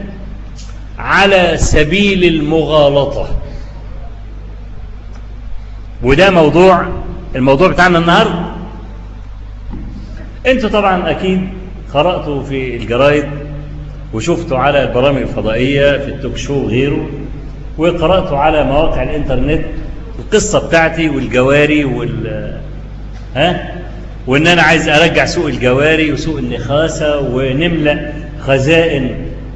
على سبيل المغالطة. وده موضوع الموضوع بتاعنا النهاردة. أنتوا طبعا أكيد قرأتوا في الجرايد وشفتوا على البرامج الفضائية في التوك شو وغيره وقرأتوا على مواقع الإنترنت القصة بتاعتي والجواري وال ها؟ وإن أنا عايز أرجع سوق الجواري وسوق النخاسة ونملأ خزائن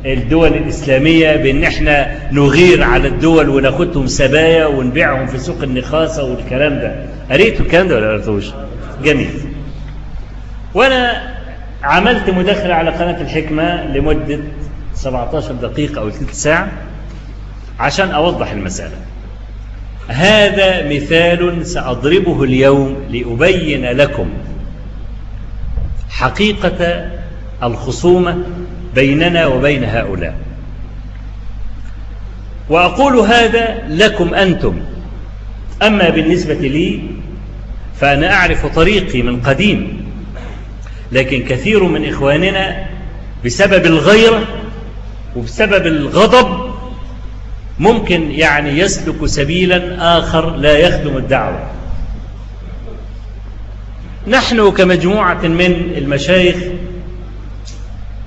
الدول الإسلامية بأن إحنا نغير على الدول وناخدهم سبايا ونبيعهم في سوق النخاسة والكلام ده. قريتوا الكلام ده ولا قريتوش جميل. وأنا عملت مداخلة على قناة الحكمة لمدة 17 دقيقة أو ثلث ساعة عشان أوضح المسألة. هذا مثال سأضربه اليوم لأبين لكم حقيقة الخصومة بيننا وبين هؤلاء. وأقول هذا لكم أنتم. أما بالنسبة لي فأنا أعرف طريقي من قديم. لكن كثير من إخواننا بسبب الغيرة وبسبب الغضب ممكن يعني يسلك سبيلا آخر لا يخدم الدعوة. نحن كمجموعة من المشايخ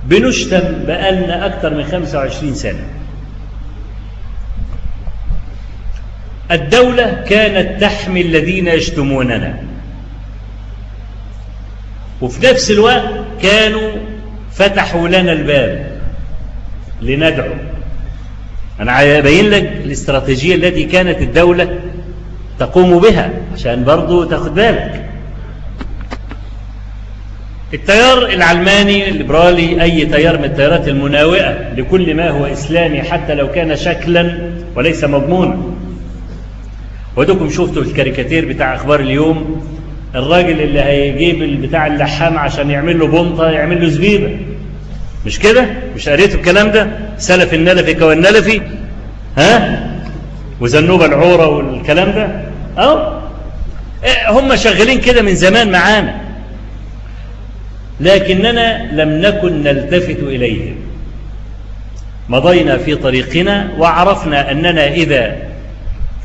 بنشتم بقالنا أكثر من 25 سنة. الدولة كانت تحمي الذين يشتموننا. وفي نفس الوقت كانوا فتحوا لنا الباب لندعو. أنا أبين لك الاستراتيجية التي كانت الدولة تقوم بها عشان برضو تاخد بالك. التيار العلماني الليبرالي أي تيار من التيارات المناوئة لكل ما هو إسلامي حتى لو كان شكلا وليس مضمونا. ودكم شفتوا الكاريكاتير بتاع أخبار اليوم الراجل اللي هيجيب بتاع اللحام عشان يعمل له بنطة يعمل له زبيبة مش كده؟ مش قريتوا الكلام ده؟ سلف النلفي كوالنلفي. ها؟ وزنوب العورة والكلام ده؟ آه هم شغالين كده من زمان معانا. لكننا لم نكن نلتفت إليهم. مضينا في طريقنا وعرفنا أننا إذا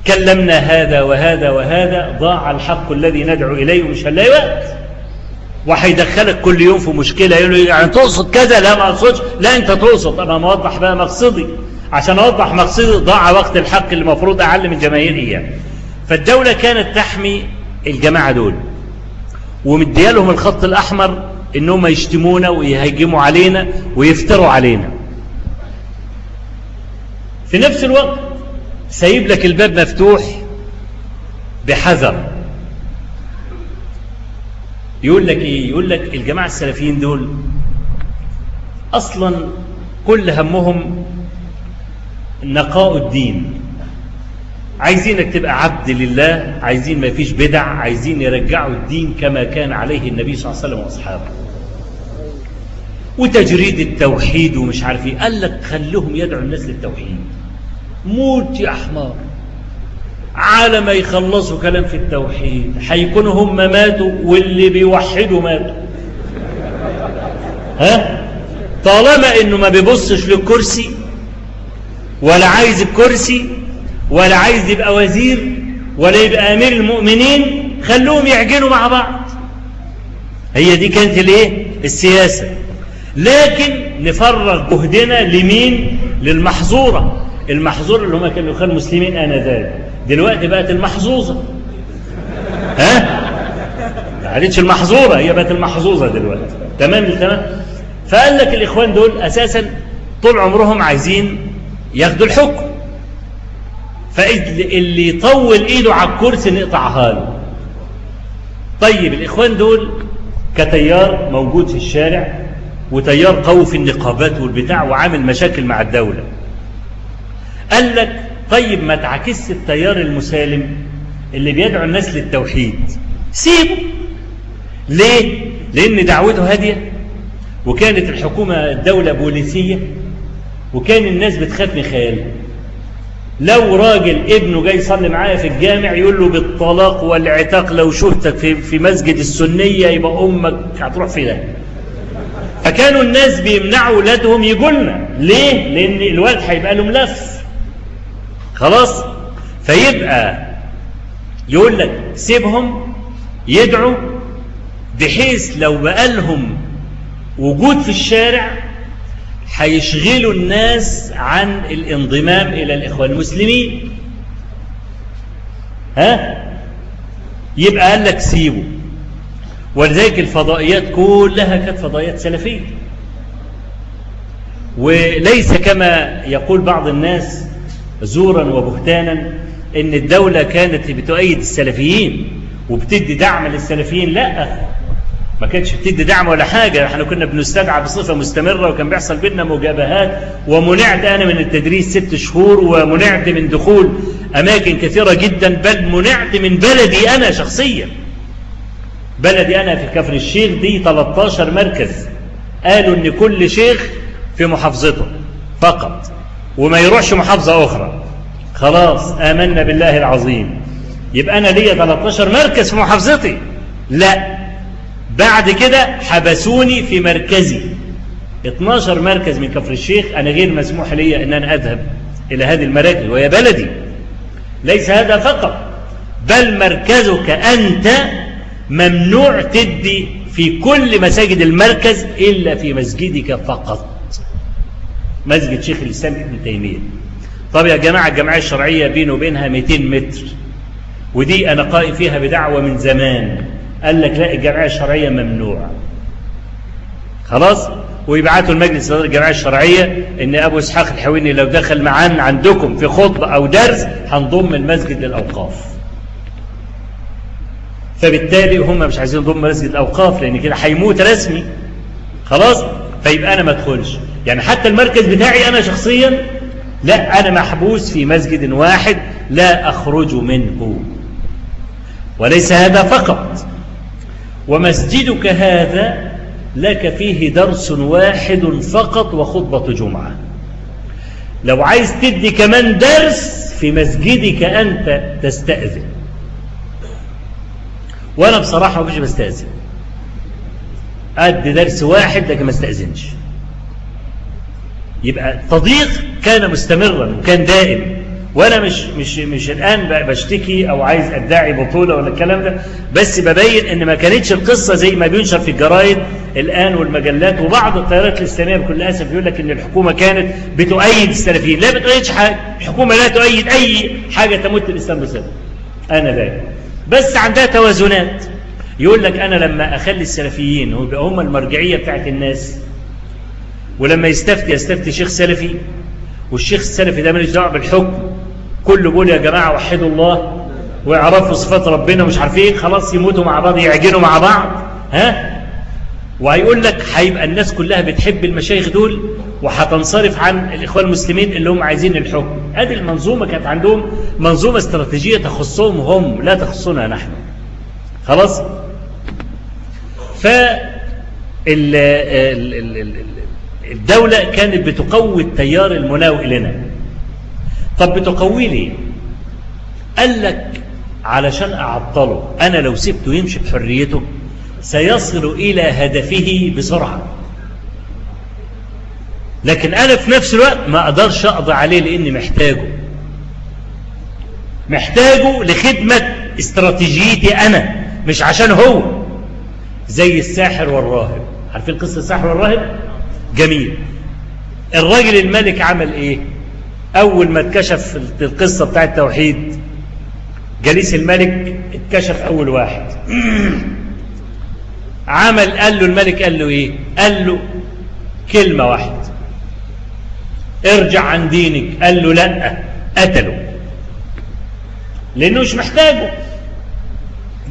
كلمنا هذا وهذا وهذا ضاع الحق الذي ندعو إليه ومش هنلاقي وقت وهيدخلك كل يوم في مشكلة يقول يعني تقصد كذا؟ لا ما أقصدش. لا أنت تقصد أنا موضح بقى مقصدي. عشان أوضح مقصدي ضاع وقت الحق اللي المفروض أعلم الجماهير إياه فالدولة كانت تحمي الجماعة دول ومديالهم الخط الأحمر إنهم يشتمونا ويهاجموا علينا ويفتروا علينا. في نفس الوقت سايب لك الباب مفتوح بحذر. يقول لك إيه؟ يقول لك الجماعة السلفيين دول أصلا كل همهم نقاء الدين. عايزينك تبقى عبد لله عايزين ما فيش بدع عايزين يرجعوا الدين كما كان عليه النبي صلى الله عليه وسلم وأصحابه. وتجريد التوحيد ومش عارف إيه. قال لك خلوهم يدعوا الناس للتوحيد. موت يا حمار على ما يخلصوا كلام في التوحيد. هيكونوا هم ماتوا واللي بيوحدوا ماتوا. ها؟ طالما إنه ما بيبصش للكرسي ولا عايز الكرسي ولا عايز يبقى وزير ولا يبقى أمير المؤمنين خلوهم يعجنوا مع بعض. هي دي كانت الإيه؟ السياسة. لكن نفرغ جهدنا لمين؟ للمحظورة. المحظور اللي هم كانوا كانوا مسلمين آنذاك. دلوقتي بقت المحظوظة. ها؟ ما عادتش المحظورة هي بقت المحظوظة دلوقتي. تمام؟ تمام؟ فقال لك الإخوان دول أساسا طول عمرهم عايزين ياخدوا الحكم. فاللي يطول إيده على الكرسي نقطعها له. طيب الإخوان دول كتيار موجود في الشارع وتيار قوي في النقابات والبتاع وعامل مشاكل مع الدولة. قال لك طيب ما تعكس التيار المسالم اللي بيدعو الناس للتوحيد. سيبه. ليه؟ لأن دعوته هادية وكانت الحكومة الدولة بوليسية وكان الناس بتخاف من خياله. لو راجل ابنه جاي يصلي معايا في الجامع يقول له بالطلاق والعتاق لو شفتك في في مسجد السنية يبقى أمك هتروح فين؟ فكانوا الناس بيمنعوا اولادهم يجوا لنا ليه؟ لأن الولد هيبقى له ملف. خلاص؟ فيبقى يقول لك سيبهم يدعوا بحيث لو بقى لهم وجود في الشارع هيشغلوا الناس عن الانضمام إلى الإخوان المسلمين. ها؟ يبقى قال لك سيبوا ولذلك الفضائيات كلها كانت فضائيات سلفية. وليس كما يقول بعض الناس زورا وبهتانا إن الدولة كانت بتؤيد السلفيين وبتدي دعم للسلفيين. لا ما كانتش بتدي دعم ولا حاجة. إحنا كنا بنستدعى بصفة مستمرة وكان بيحصل بينا مجابهات. ومنعت أنا من التدريس ست شهور ومنعت من دخول أماكن كثيرة جدا بل منعت من بلدي أنا شخصيا. بلدي أنا في كفر الشيخ دي 13 مركز. قالوا إن كل شيخ في محافظته فقط. وما يروحش محافظة أخرى. خلاص آمنا بالله العظيم. يبقى أنا ليا 13 مركز في محافظتي. لا. بعد كده حبسوني في مركزي. 12 مركز من كفر الشيخ. أنا غير مسموح لي أن أنا أذهب إلى هذه المراكز وهي بلدي. ليس هذا فقط. بل مركزك أنت ممنوع تدي في كل مساجد المركز إلا في مسجدك فقط. مسجد شيخ الإسلام ابن تيمية. طب يا جماعة الجمعية الشرعية بينه وبينها 200 متر. ودي أنا قائم فيها بدعوة من زمان. قال لك لا الجمعية الشرعية ممنوع خلاص؟ ويبعتوا المجلس الإداري الجمعية الشرعية إن أبو إسحاق الحويني لو دخل معانا عندكم في خطبة أو درس هنضم المسجد للأوقاف. فبالتالي هم مش عايزين يضم مسجد الأوقاف لأن كده هيموت رسمي. خلاص؟ فيبقى أنا ما أدخلش. يعني حتى المركز بتاعي أنا شخصيا لا أنا محبوس في مسجد واحد لا أخرج منه. وليس هذا فقط. ومسجدك هذا لك فيه درس واحد فقط وخطبة جمعة. لو عايز تدي كمان درس في مسجدك أنت تستأذن. وأنا بصراحة ما بستأذن. أدي درس واحد لكن ما استأذنش. يبقى التضييق كان مستمرا وكان دائم. وأنا مش مش مش الآن بشتكي أو عايز أدعي بطولة ولا الكلام ده بس ببين إن ما كانتش القصة زي ما بينشر في الجرايد الآن والمجلات وبعض التيارات الإسلامية بكل أسف بيقول لك إن الحكومة كانت بتؤيد السلفيين. لا بتؤيدش حاجة الحكومة لا تؤيد أي حاجة تمت الإسلام بسبب أنا لا. بس عندها توازنات. يقول لك أنا لما أخلي السلفيين هم المرجعية بتاعت الناس ولما يستفتي يستفتي شيخ سلفي. والشيخ السلفي ده ماليش دعوه بالحكم. كله بيقول يا جماعة وحدوا الله ويعرفوا صفات ربنا ومش عارف إيه خلاص يموتوا مع بعض يعجنوا مع بعض. ها؟ وهيقول لك هيبقى الناس كلها بتحب المشايخ دول وهتنصرف عن الإخوان المسلمين اللي هم عايزين الحكم. أدي المنظومة كانت عندهم منظومة استراتيجية تخصهم هم لا تخصنا نحن. خلاص؟ ف الدولة كانت بتقوي التيار المناوئ لنا. طب بتقويه ليه؟ قال لك علشان أعطله أنا لو سبته يمشي بحريته سيصل إلى هدفه بسرعة. لكن أنا في نفس الوقت ما أقدرش أقضي عليه لأني محتاجه. محتاجه لخدمة استراتيجيتي أنا مش عشان هو. زي الساحر والراهب. عارفين قصة الساحر والراهب؟ جميل. الراجل الملك عمل إيه؟ أول ما اتكشف القصة بتاع التوحيد جليس الملك اتكشف أول واحد. عمل قال له الملك قال له إيه؟ قال له كلمة واحدة. ارجع عن دينك. قال له لأ قتله. لأنه مش محتاجه.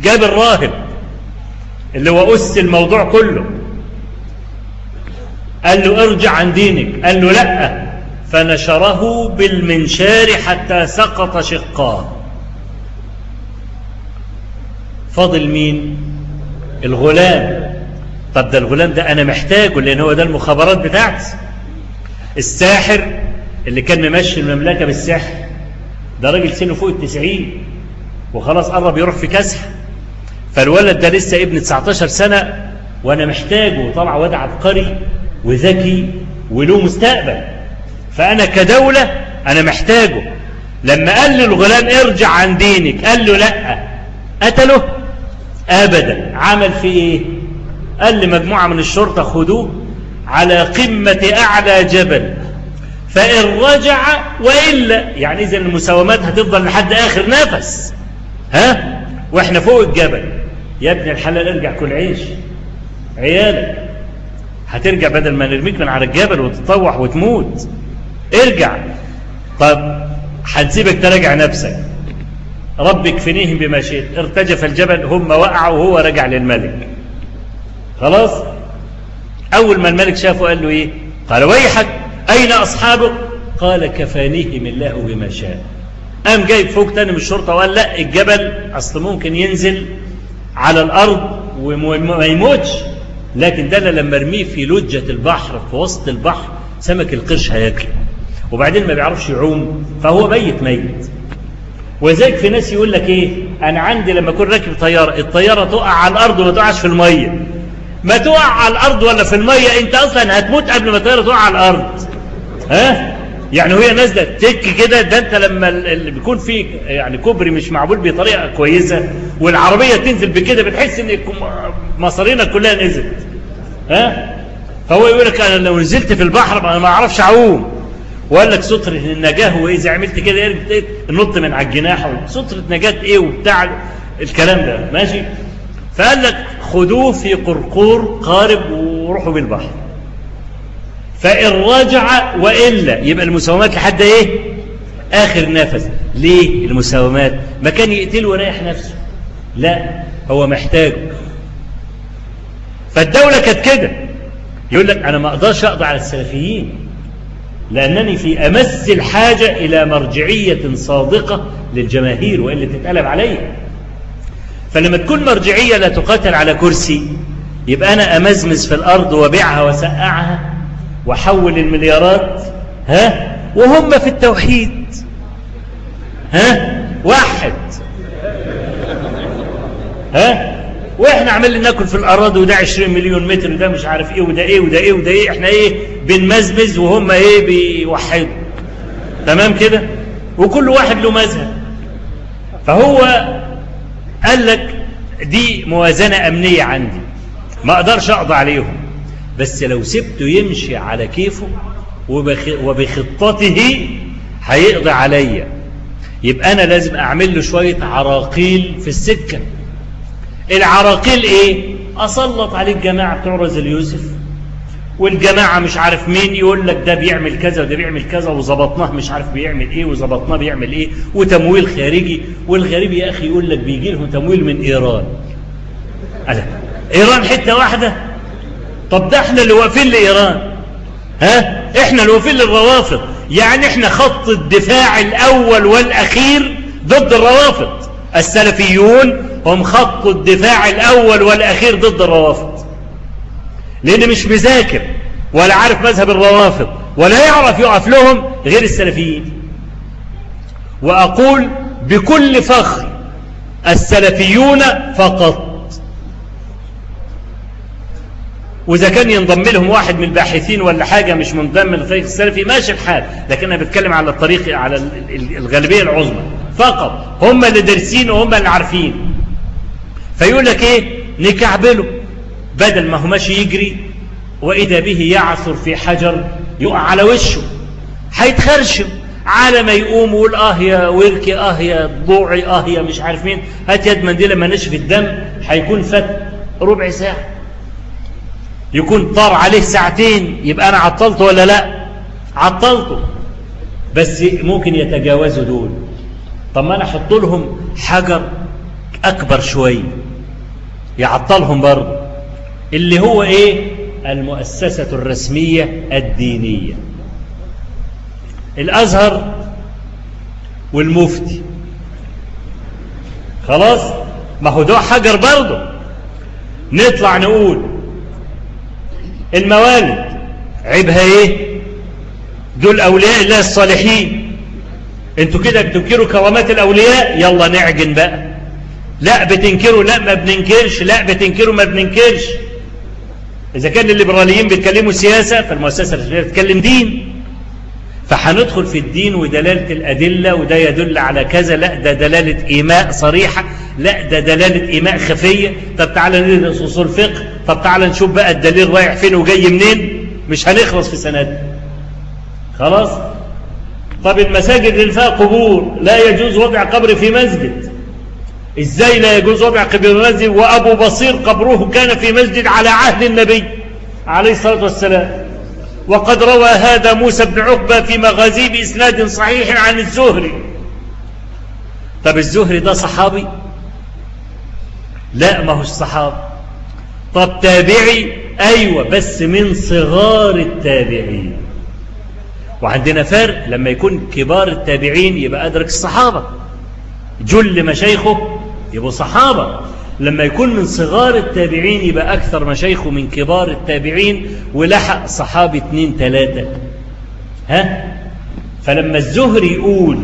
جاب الراهب اللي هو أس الموضوع كله. قال له ارجع عن دينك. قال له لا. فنشره بالمنشار حتى سقط شقاه. فاضل مين؟ الغلام. طب ده الغلام ده أنا محتاجه لأن هو ده المخابرات بتاعتي. الساحر اللي كان ممشي المملكة بالسحر ده راجل سنه فوق التسعين وخلاص قرب يروح في كسح. فالولد ده لسه ابن 19 سنة وأنا محتاجه طبعا واد عبقري. وذكي وله مستقبل. فأنا كدولة أنا محتاجه. لما قال للغلام ارجع عن دينك قال له لأ. قتله؟ أبدا. عمل في إيه؟ قال لمجموعة من الشرطة خدوه على قمة أعلى جبل. فإن رجع وإلا. يعني إذا المساومات هتفضل لحد آخر نفس. ها؟ وإحنا فوق الجبل. يا ابن الحلال ارجع كل عيش. عيالك. هترجع بدل ما نرميك من على الجبل وتتطوح وتموت. ارجع. طب هنسيبك تراجع نفسك. ربك فنيهم بما شئت. ارتجف الجبل هم وقعوا وهو رجع للملك. خلاص؟ أول ما الملك شافه قال له إيه؟ قال ويحك أين أصحابك؟ قال كفانيهم الله بما شاء. قام جايب فوق تاني من الشرطة وقال لا الجبل أصل ممكن ينزل على الأرض وما يموتش. لكن ده لما ارميه في لجة البحر في وسط البحر سمك القرش هياكله. وبعدين ما بيعرفش يعوم فهو ميت ميت. وذلك في ناس يقول لك إيه؟ أنا عندي لما أكون راكب طيارة الطيارة تقع على الأرض وما تقعش في المية. ما تقع على الأرض ولا في المية أنت أصلا هتموت قبل ما الطيارة تقع على الأرض. ها؟ يعني وهي نازلة تك كده ده انت لما اللي بيكون في يعني كوبري مش معمول بطريقة كويسة والعربية تنزل بكده بتحس إن مصارينا كلها نزلت. ها؟ فهو يقول لك أنا لو نزلت في البحر أنا ما أعرفش أعوم. وقال لك سترة النجاة واذا عملت كده إيه؟ نط من على الجناح. سترة نجاة إيه؟ وبتاع الكلام ده. ماشي؟ فقال لك خدوه في قرقور قارب وروحوا بالبحر. فإن رجع وإلا يبقى المساومات لحد إيه؟ آخر نفس. ليه المساومات؟ ما كان يقتله ويريح نفسه. لا هو محتاجه فالدولة كانت كده. يقول لك أنا ما أقدرش أقضي على السلفيين لأنني في أمس الحاجة إلى مرجعية صادقة للجماهير وإلا تتقلب عليا فلما تكون مرجعية لا تقاتل على كرسي يبقى أنا أمزمز في الأرض وبيعها وسقعها وحول المليارات ها؟ وهم في التوحيد ها؟ واحد. ها؟ وإحنا عمالين ناكل في الأراضي وده 20 مليون متر وده مش عارف إيه وده إيه وده إيه وده إيه. إحنا إيه؟ بنمزمز وهم إيه؟ بيوحدوا. تمام كده؟ وكل واحد له مذهب. فهو قال لك دي موازنة أمنية عندي ما أقدرش أقضى عليهم. بس لو سبته يمشي على كيفه وبخطته هيقضي عليا. يبقى أنا لازم أعمل له شوية عراقيل في السكة. العراقيل إيه؟ أسلط عليه الجماعة بتوع رزل يوسف. والجماعة مش عارف مين يقول لك ده بيعمل كذا وده بيعمل كذا وظبطناه مش عارف بيعمل إيه وظبطناه بيعمل إيه وتمويل خارجي. والغريب يا أخي يقول لك بيجي لهم تمويل من إيران. ألا إيران حتة واحدة؟ طب ده إحنا اللي واقفين لإيران. ها؟ إحنا اللي واقفين للروافض. يعني إحنا خط الدفاع الأول والأخير ضد الروافض. السلفيون هم خط الدفاع الأول والأخير ضد الروافض. لأن مش مذاكر ولا عارف مذهب الروافض ولا يعرف يقف لهم غير السلفيين. وأقول بكل فخر السلفيون فقط. وإذا كان ينضم لهم واحد من الباحثين ولا حاجة مش منضم للطريق السلفي ماشي الحال لكن أنا بتكلم على الطريق على الغالبية العظمى. فقط هم اللي دارسين وهم اللي عارفين. فيقول لك إيه؟ نكعبله بدل ما هو ماشي يجري وإذا به يعثر في حجر يقع على وشه. هيتخرشم على ما يقوم ويقول أه يا وركي أه يا ضوعي أه يا مش عارف مين. هات يد منديل لما نشف الدم. هيكون فات ربع ساعة. يكون طار عليه ساعتين يبقى أنا عطلته ولا لا؟ عطلته. بس ممكن يتجاوزوا دول. طب ما أنا أحط لهم حجر أكبر شوية يعطلهم برضه. اللي هو إيه؟ المؤسسة الرسمية الدينية. الأزهر والمفتي. خلاص؟ ما هو ده حجر برضه. نطلع نقول الموالد عيبها إيه؟ دول أولياء الله الصالحين. أنتوا كده بتنكروا كرامات الأولياء؟ يلا نعجن بقى. لا بتنكروا لا ما بننكرش لا بتنكروا ما بننكرش. إذا كان الليبراليين بيتكلموا سياسة فالمؤسسة الرسمية بتتكلم دين. فهندخل في الدين ودلالة الأدلة وده يدل على كذا. لا ده دلالة إيماء صريحة. لا ده دلالة إيماء خفية. طب تعالى ندرس أصول فقه طب تعالى نشوف بقى الدليل رايح فين وجاي منين؟ مش هنخلص في سنة خلاص؟ طب المساجد اللي فيها قبور لا يجوز وضع قبر في مسجد. إزاي لا يجوز وضع قبر مسجد وأبو بصير قبره كان في مسجد على عهد النبي عليه الصلاة والسلام؟ وقد روى هذا موسى بن عقبة في مغازي بإسناد صحيح عن الزهري. طب الزهري ده صحابي؟ لا ما هو الصحابي طب تابعي؟ أيوة بس من صغار التابعين. وعندنا فرق لما يكون كبار التابعين يبقى أدرك الصحابة. جل مشايخه يبقوا صحابة. لما يكون من صغار التابعين يبقى أكثر مشايخه من كبار التابعين ولحق صحابي اتنين تلاتة. ها؟ فلما الزهري يقول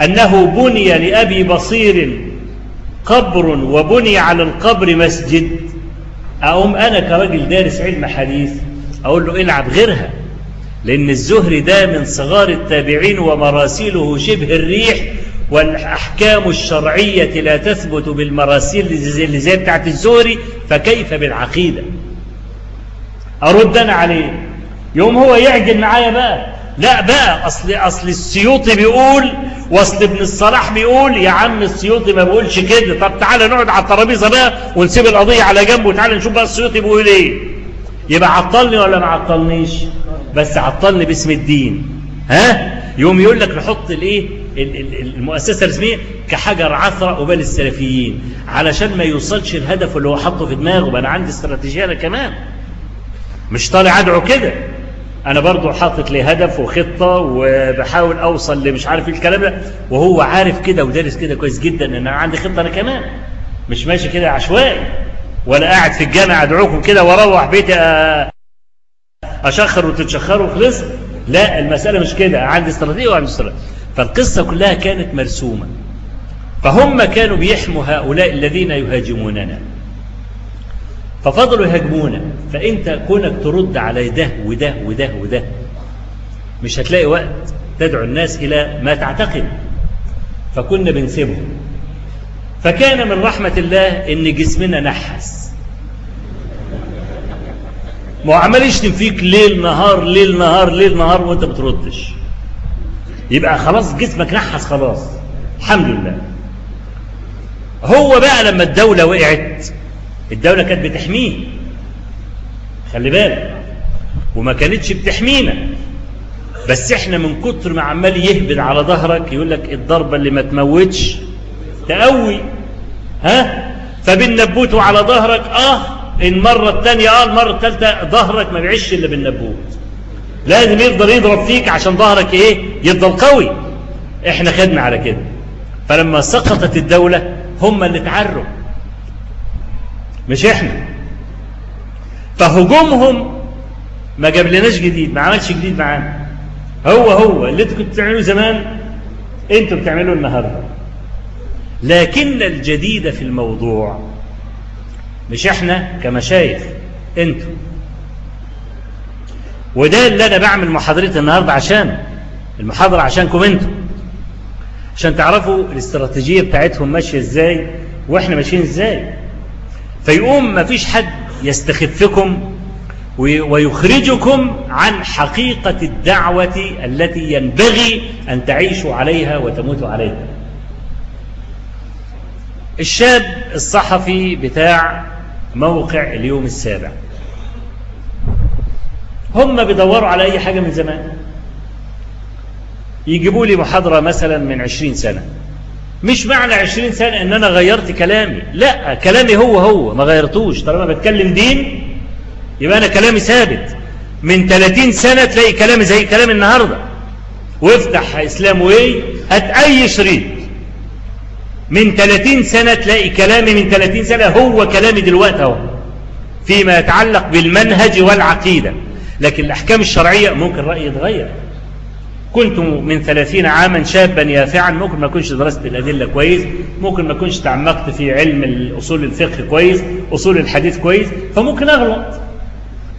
أنه بني لأبي بصير قبر وبني على القبر مسجد أقوم أنا كراجل دارس علم حديث أقول له إلعب غيرها لأن الزهري ده من صغار التابعين ومراسيله شبه الريح والأحكام الشرعية لا تثبت بالمراسيل اللي زي بتاعت الزهري فكيف بالعقيدة؟ أرد أنا عليه. يوم هو يعجل معايا بقى. لا بقى أصل, أصل السيوطي بيقول وأصل ابن الصلاح بيقول يا عم السيوطي ما بيقولش كده. طب تعالى نقعد على الترابيزة بقى ونسيب القضية على جنب وتعالى نشوف بقى السيوطي بيقول إيه. يبقى عطلني ولا ما عطلنيش؟ بس عطلني باسم الدين. ها؟ يوم يقول لك نحط الايه المؤسسة الرسمية كحجر عثرة قبال السلفيين. علشان ما يوصلش الهدف اللي هو حاطه في دماغه. أنا عندي استراتيجية أنا كمان. مش طالع أدعو كده. أنا برضو حاطط لي هدف وخطة وبحاول أوصل لمش عارف إيه الكلام ده. وهو عارف كده ودارس كده كويس جدا إن أنا عندي خطة أنا كمان. مش ماشي كده عشوائي. ولا قاعد في الجامع أدعوكم كده وأروح بيتي أشخر وتتشخروا وخلص. لا المسألة مش كده. عندي استراتيجية وعندي استراتيجية. فالقصة كلها كانت مرسومة. فهم كانوا بيحموا هؤلاء الذين يهاجموننا. ففضلوا يهاجمونا. فإنت كونك ترد على ده وده وده وده مش هتلاقي وقت تدعو الناس إلى ما تعتقد. فكنا بنسيبهم. فكان من رحمة الله إن جسمنا نحس. ما عمال يشتم فيك ليل نهار ليل نهار ليل نهار وأنت بتردش. يبقى خلاص جسمك نحس خلاص. الحمد لله. هو بقى لما الدولة وقعت الدولة كانت بتحميه. خلي بالك وما كانتش بتحمينا. بس إحنا من كتر ما عمال يهبد على ظهرك يقول لك الضربة اللي ما تموتش تقوي. ها؟ فبالنبوت على ظهرك. آه المرة الثانية آه المرة الثالثة ظهرك ما بيعيش إلا بالنبوت لازم يفضل يضرب فيك عشان ظهرك إيه؟ يفضل قوي. إحنا خدنا على كده. فلما سقطت الدولة هم اللي تعروا. مش إحنا. فهجومهم ما جاب لناش جديد ما عملش جديد معانا. هو هو اللي أنتوا كنتوا بتعملوه زمان أنتوا بتعملوه النهارده. لكن الجديد في الموضوع مش إحنا كمشايخ أنتوا. وده اللي أنا بعمل محاضرتي النهارده عشان المحاضرة عشانكم أنتوا. عشان تعرفوا الاستراتيجية بتاعتهم ماشية إزاي وإحنا ماشيين إزاي. فيقوم ما فيش حد يستخفكم ويخرجكم عن حقيقة الدعوة التي ينبغي أن تعيشوا عليها وتموتوا عليها. الشاب الصحفي بتاع موقع اليوم السابع. هم بيدوروا على أي حاجة من زمان؟ يجيبوا لي محاضرة مثلا من عشرين سنة. مش معنى عشرين سنة إن أنا غيرت كلامي. لا كلامي هو هو ما غيرتوش. طالما بتكلم دين يبقى أنا كلامي ثابت. من 30 سنة تلاقي كلامي زي كلام النهاردة. وافتح إسلام واي هات أي شريط. من 30 سنة تلاقي كلامي من 30 سنة هو كلامي دلوقتي أهو. فيما يتعلق بالمنهج والعقيدة. لكن الأحكام الشرعية ممكن رأيي يتغير. كنت من ثلاثين عاما شابا يافعا ممكن ما كنتش درست الأدلة كويس ممكن ما كنتش تعمقت في علم أصول الفقه كويس أصول الحديث كويس فممكن أغلط.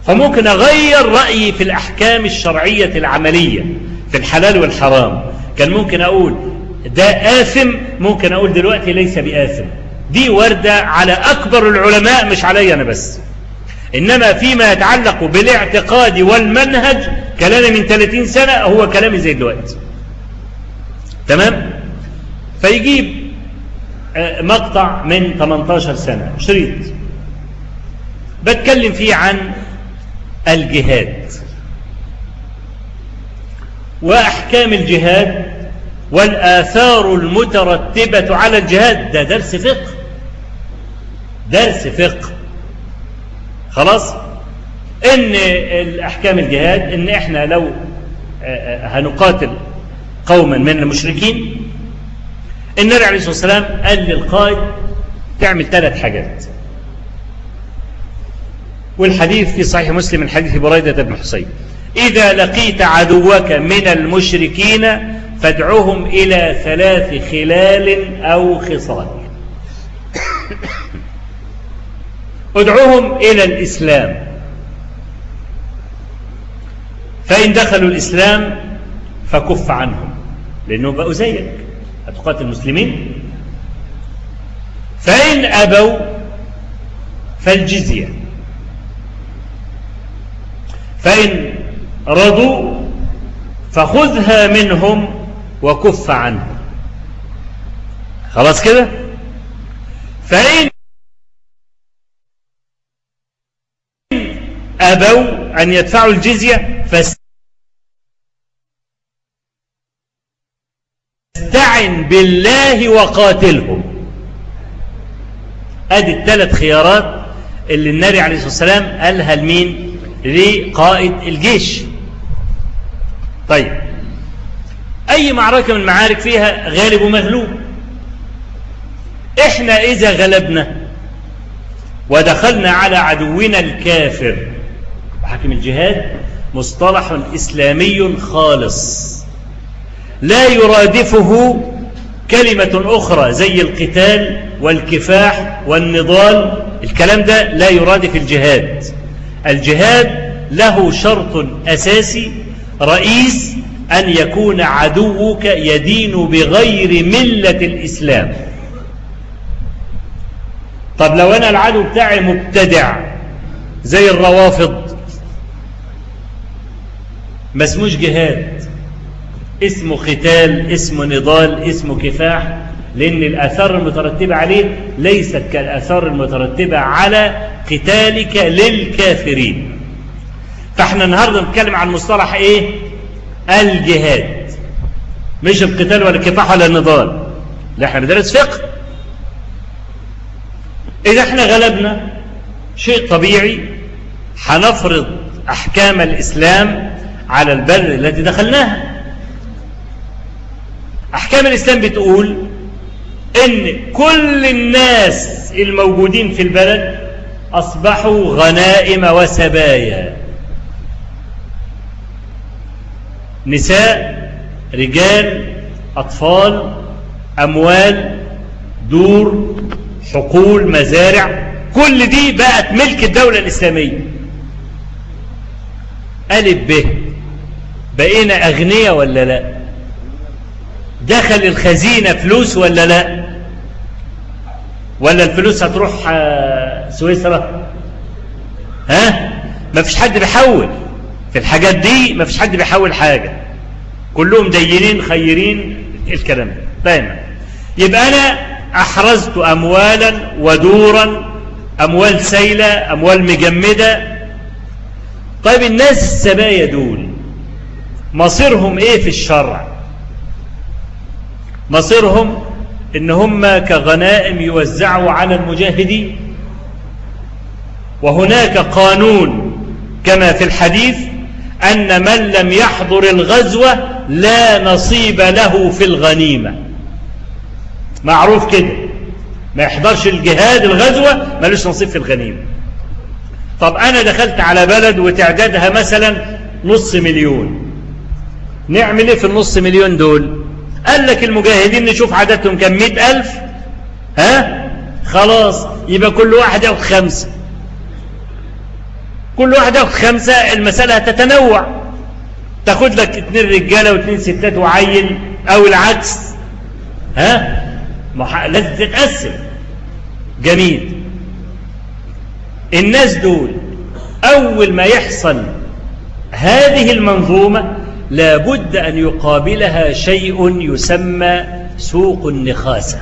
فممكن أغير رأيي في الأحكام الشرعية العملية في الحلال والحرام. كان ممكن أقول ده آثم ممكن أقول دلوقتي ليس بآثم. دي وردة على أكبر العلماء مش علي أنا بس. إنما فيما يتعلق بالاعتقاد والمنهج كلامي من 30 سنة هو كلامي زي دلوقتي. تمام؟ فيجيب مقطع من 18 سنة شريط. بتكلم فيه عن الجهاد وأحكام الجهاد والآثار المترتبة على الجهاد. ده درس فقه. درس فقه. خلاص؟ إن الأحكام الجهاد إن إحنا لو هنقاتل قوما من المشركين النبي عليه الصلاة والسلام قال للقائد تعمل ثلاث حاجات. والحديث في صحيح مسلم من حديث بريدة بن حسين إذا لقيت عدوك من المشركين فادعهم إلى ثلاث خلال أو خصال. ادعوهم إلى الإسلام. فإن دخلوا الإسلام فكف عنهم لأنهم بقوا زيك هتقاتل المسلمين. فإن أبوا فالجزية. فإن رضوا فخذها منهم وكف عنهم. خلاص كده؟ فإن أبوا أن يدفعوا الجزية فاستعن. بالله وقاتلهم. أدي الثلاث خيارات اللي النبي عليه الصلاة والسلام قالها لمين؟ لقائد الجيش. طيب. أي معركة من المعارك فيها غالب ومغلوب؟ إحنا إذا غلبنا ودخلنا على عدونا الكافر حاكم الجهاد مصطلح إسلامي خالص. لا يرادفه كلمة أخرى زي القتال والكفاح والنضال. الكلام ده لا يرادف الجهاد. الجهاد له شرط أساسي رئيس أن يكون عدوك يدين بغير ملة الإسلام. طب لو أنا العدو بتاعي مبتدع زي الروافض ما اسموش جهاد. اسمه قتال اسمه نضال اسمه كفاح لأن الآثار المترتبة عليه ليست كالآثار المترتبة على قتالك للكافرين. فإحنا النهاردة نتكلم عن مصطلح إيه؟ الجهاد. مش القتال ولا الكفاح ولا النضال. لا إحنا بندرس فقه. إذا إحنا غلبنا شيء طبيعي. هنفرض أحكام الإسلام على البلد التي دخلناها أحكام الإسلام بتقول إن كل الناس الموجودين في البلد أصبحوا غنائم وسبايا. نساء رجال أطفال أموال دور حقول مزارع كل دي بقت ملك الدولة الإسلامية. ألف ب. بقينا أغنياء ولا لا؟ دخل الخزينة فلوس ولا لا؟ ولا الفلوس هتروح سويسرا؟ ها؟ ما فيش حد بيحول. في الحاجات دي ما فيش حد بيحول حاجة. كلهم دينين خيرين الكلام دايما يبقى أنا أحرزت أموالا ودورا أموال سيلة أموال مجمدة. طيب الناس السبايا دول مصيرهم إيه في الشرع؟ مصيرهم إن هم كغنائم يوزعوا على المجاهدين وهناك قانون كما في الحديث أن من لم يحضر الغزوة لا نصيب له في الغنيمة. معروف كده ما يحضرش الجهاد الغزوة ملوش نصيب في الغنيمة. طب أنا دخلت على بلد وتعدادها مثلا نص مليون نعمل إيه في النص مليون دول؟ قال لك المجاهدين نشوف عددهم كم؟ مئة ألف؟ ها؟ خلاص يبقى كل واحد ياخد خمسة. كل واحد ياخد خمسة المسألة هتتنوع. تاخد لك اتنين رجالة واتنين ستات وعيل أو العكس. ها؟ مح... لازم تتقسم. جميل. الناس دول أول ما يحصل هذه المنظومة لابد أن يقابلها شيء يسمى سوق النخاسة.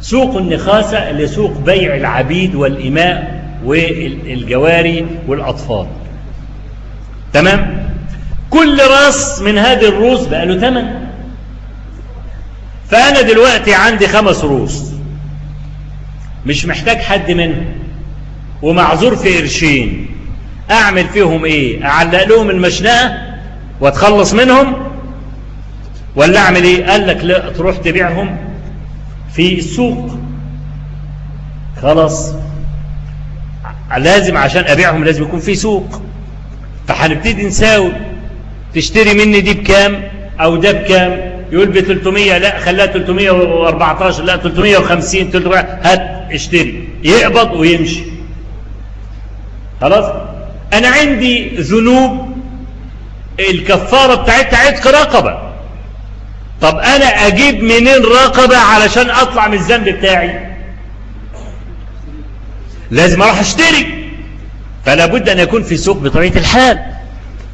سوق النخاسة اللي سوق بيع العبيد والإماء والجواري والأطفال. تمام؟ كل راس من هذه الروس بقى له ثمن. فأنا دلوقتي عندي خمس روس. مش محتاج حد منهم. ومعذور في قرشين. أعمل فيهم إيه؟ أعلق لهم المشنقة واتخلص منهم ولا أعمل إيه قال لك لا تروح تبيعهم في السوق. خلاص. لازم عشان أبيعهم لازم يكون في سوق. فهنبتدي نساوي. تشتري مني دي بكام أو ده بكام؟ يقول ب 300 لا خليها 314 لا 350 300 هات اشتري. يقبض ويمشي. خلاص؟ أنا عندي ذنوب الكفارة بتاعتها عتق رقبة. طب أنا أجيب منين رقبة علشان أطلع من الذنب بتاعي؟ لازم أروح أشتري. فلا بد أن يكون في سوق بطبيعة الحال.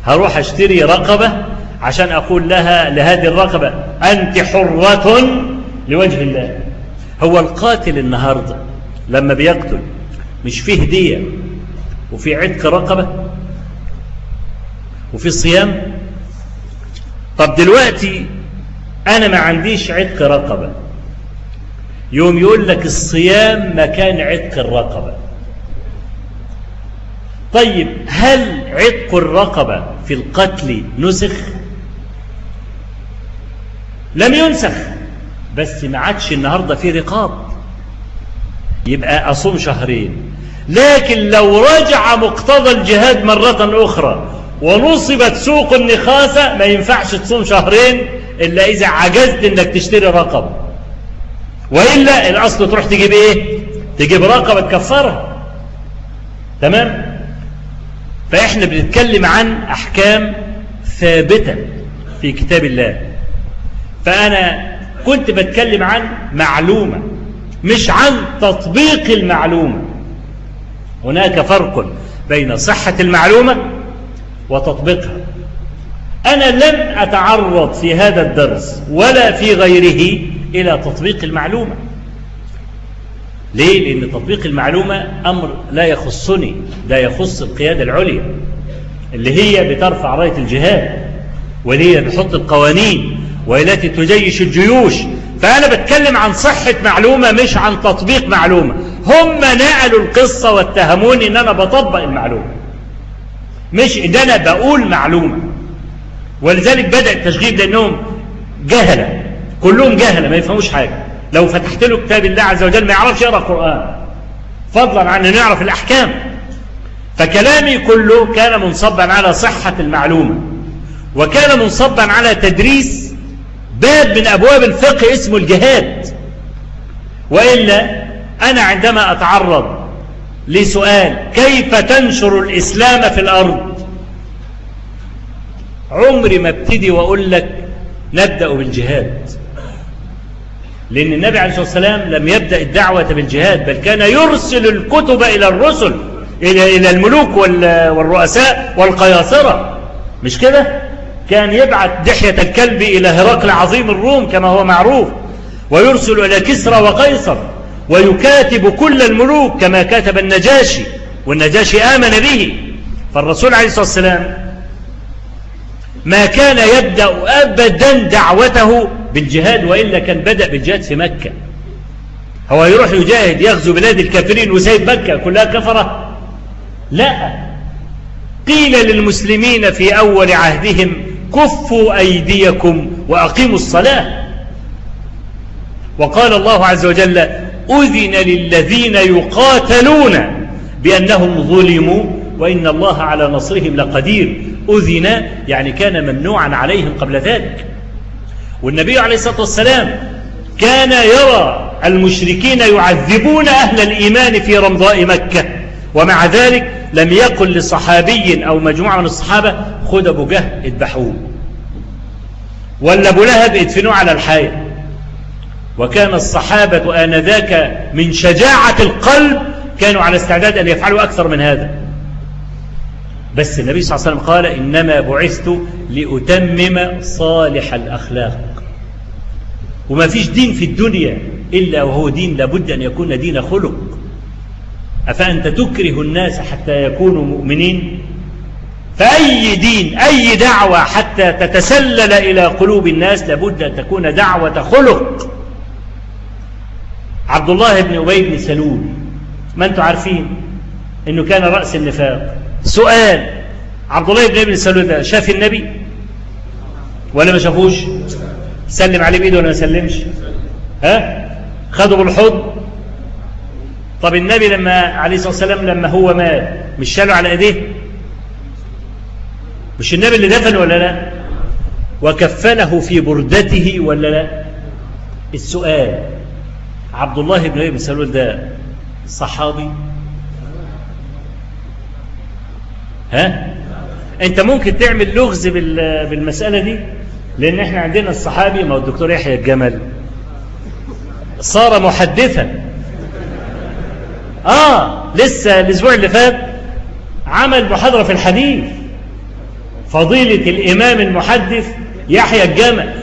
هروح أشتري رقبة عشان أقول لها لهذه الرقبة أنت حرة لوجه الله. هو القاتل النهاردة لما بيقتل مش فيه هدية وفي عتق رقبة؟ وفي صيام طب دلوقتي أنا ما عنديش عتق رقبة. يوم يقول لك الصيام مكان عتق الرقبة. طيب هل عتق الرقبة في القتل نسخ؟ لم ينسخ. بس ما عادش النهاردة في رقاب. يبقى أصوم شهرين. لكن لو رجع مقتضى الجهاد مرة أخرى ونصبت سوق النخاسة ما ينفعش تصوم شهرين إلا إذا عجزت إنك تشتري رقبة وإلا الأصل تروح تجيب إيه؟ تجيب رقبة تكفرها. تمام؟ فإحنا بنتكلم عن أحكام ثابتة في كتاب الله. فأنا كنت بتكلم عن معلومة مش عن تطبيق المعلومة. هناك فرق بين صحة المعلومة وتطبيقها. أنا لم أتعرض في هذا الدرس ولا في غيره إلى تطبيق المعلومة. ليه؟ لأن تطبيق المعلومة أمر لا يخصني ده يخص القيادة العليا اللي هي بترفع راية الجهاد واللي هي بتحط القوانين وإلتي تجيش الجيوش. فأنا بتكلم عن صحة معلومة مش عن تطبيق معلومة. هم نقلوا القصة واتهموني إن أنا بطبق المعلومة. مش ان أنا بقول معلومة. ولذلك بدأ التشغيب لأنهم جهلة. كلهم جهلة ما يفهموش حاجة. لو فتحت له كتاب الله عز وجل ما يعرفش يقرأ القرآن فضلا عن إنه يعرف الأحكام. فكلامي كله كان منصبا على صحة المعلومة. وكان منصبا على تدريس باب من أبواب الفقه اسمه الجهاد. وإلا أنا عندما أتعرض لسؤال كيف تنشر الإسلام في الأرض؟ عمري ما ابتدي وأقول لك نبدأ بالجهاد. لأن النبي عليه الصلاة والسلام لم يبدأ الدعوة بالجهاد بل كان يرسل الكتب إلى الرسل إلى إلى الملوك والرؤساء والقياصرة. مش كده؟ كان يبعث دحية الكلب إلى هرقل عظيم الروم كما هو معروف ويرسل إلى كسرى وقيصر. ويكاتب كل الملوك كما كاتب النجاشي والنجاشي آمن به. فالرسول عليه الصلاة والسلام ما كان يبدأ أبدا دعوته بالجهاد وإلا كان بدأ بالجهاد في مكة. هو يروح يجاهد يغزو بلاد الكافرين وسيد مكة كلها كفرة. لا. قيل للمسلمين في أول عهدهم كفوا أيديكم وأقيموا الصلاة. وقال الله عز وجل أذن للذين يقاتلون بأنهم ظلموا وإن الله على نصرهم لقدير. أذن يعني كان ممنوعا عليهم قبل ذلك. والنبي عليه الصلاة والسلام كان يرى المشركين يعذبون أهل الإيمان في رمضاء مكة ومع ذلك لم يقل لصحابي أو مجموعة من الصحابة خد أبو جهل اذبحوه ولا أبو لهب ادفنوه على الحياة وكان الصحابة آنذاك من شجاعة القلب كانوا على استعداد أن يفعلوا أكثر من هذا. بس النبي صلى الله عليه وسلم قال إنما بعثت لأتمم صالح الأخلاق. وما فيش دين في الدنيا إلا وهو دين لابد أن يكون دين خلق. أفأنت تكره الناس حتى يكونوا مؤمنين؟ فأي دين أي دعوة حتى تتسلل إلى قلوب الناس لابد أن تكون دعوة خلق. عبد الله بن أبي بن سلول. ما أنتم عارفين أنه كان رأس النفاق. سؤال عبد الله بن ابن سلول ده شاف النبي؟ ولا ما شافوش؟ سلم عليه بإيده ولا ما سلمش؟ ها؟ خدوا بالحضن. طب النبي لما عليه الصلاة والسلام لما هو مات مش شاله على إيديه؟ مش النبي اللي دفن ولا لا؟ وكفنه في بردته ولا لا؟ السؤال عبد الله بن أبي سلول ده صحابي. ها؟ أنت ممكن تعمل لغز بال- بالمسألة دي؟ لأن إحنا عندنا الصحابي ما هو الدكتور يحيى الجمل. صار محدثا. آه لسه الأسبوع اللي فات عمل محاضرة في الحديث. فضيلة الإمام المحدث يحيى الجمل.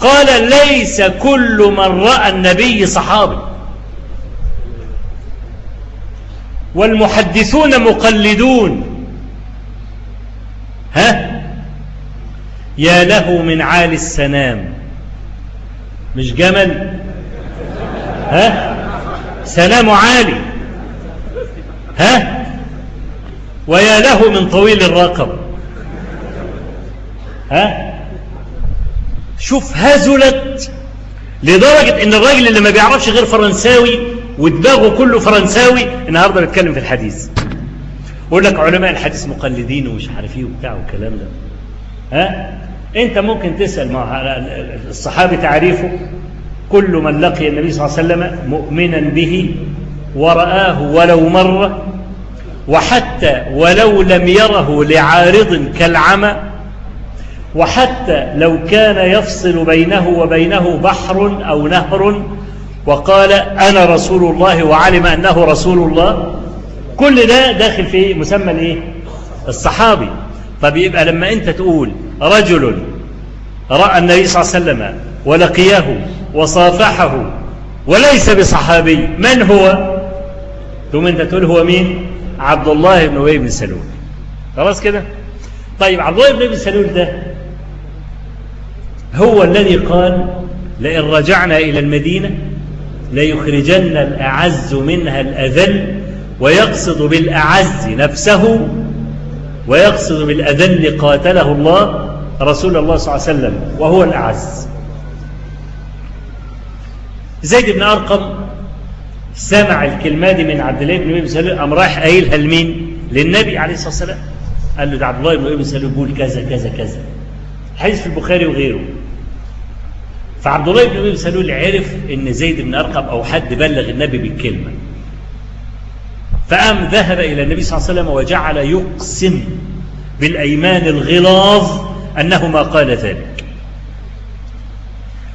قال ليس كل من رأى النبي صحابي. والمحدثون مقلدون. ها؟ يا له من عالي السنام. مش جمل؟ ها؟ سنام عالي. ها؟ ويا له من طويل الرقب ها؟ شوف هزلت لدرجة إن الراجل اللي ما بيعرفش غير فرنساوي ودماغه كله فرنساوي النهارده بيتكلم في الحديث. يقول لك علماء الحديث مقلدين ومش عارف إيه وبتاع والكلام ده. ها؟ أنت ممكن تسأل مع الصحابي تعريفه كل من لقي النبي صلى الله عليه وسلم مؤمنا به ورآه ولو مرة وحتى ولو لم يره لعارض كالعمى وحتى لو كان يفصل بينه وبينه بحر أو نهر وقال أنا رسول الله وعلم أنه رسول الله كل ده داخل في مسمى الإيه؟ الصحابي. طب يبقى لما أنت تقول رجل رأى النبي صلى الله عليه وسلم ولقيه وصافحه وليس بصحابي من هو؟ ثم أنت تقول هو مين؟ عبد الله بن أبي بن سلول. خلاص كده؟ طيب عبد الله بن أبي سلول ده هو الذي قال لئن رجعنا إلى المدينة ليخرجن الأعز منها الأذل ويقصد بالأعز نفسه ويقصد بالأذل قاتله الله رسول الله صلى الله عليه وسلم وهو الأعز. زيد بن أرقم سمع الكلمة دي من عبد الله بن أبي سلول قام رايح قايلها لمين؟ للنبي عليه الصلاة والسلام. قال له ده عبد الله بن أبي سلول بيقول كذا كذا كذا. حديث في البخاري وغيره. فعبد الله بن أبي سلول عرف إن زيد بن أرقم أو حد بلغ النبي بالكلمة. فقام ذهب إلى النبي صلى الله عليه وسلم وجعل يقسم بالأيمان الغلاظ أنه ما قال ذلك.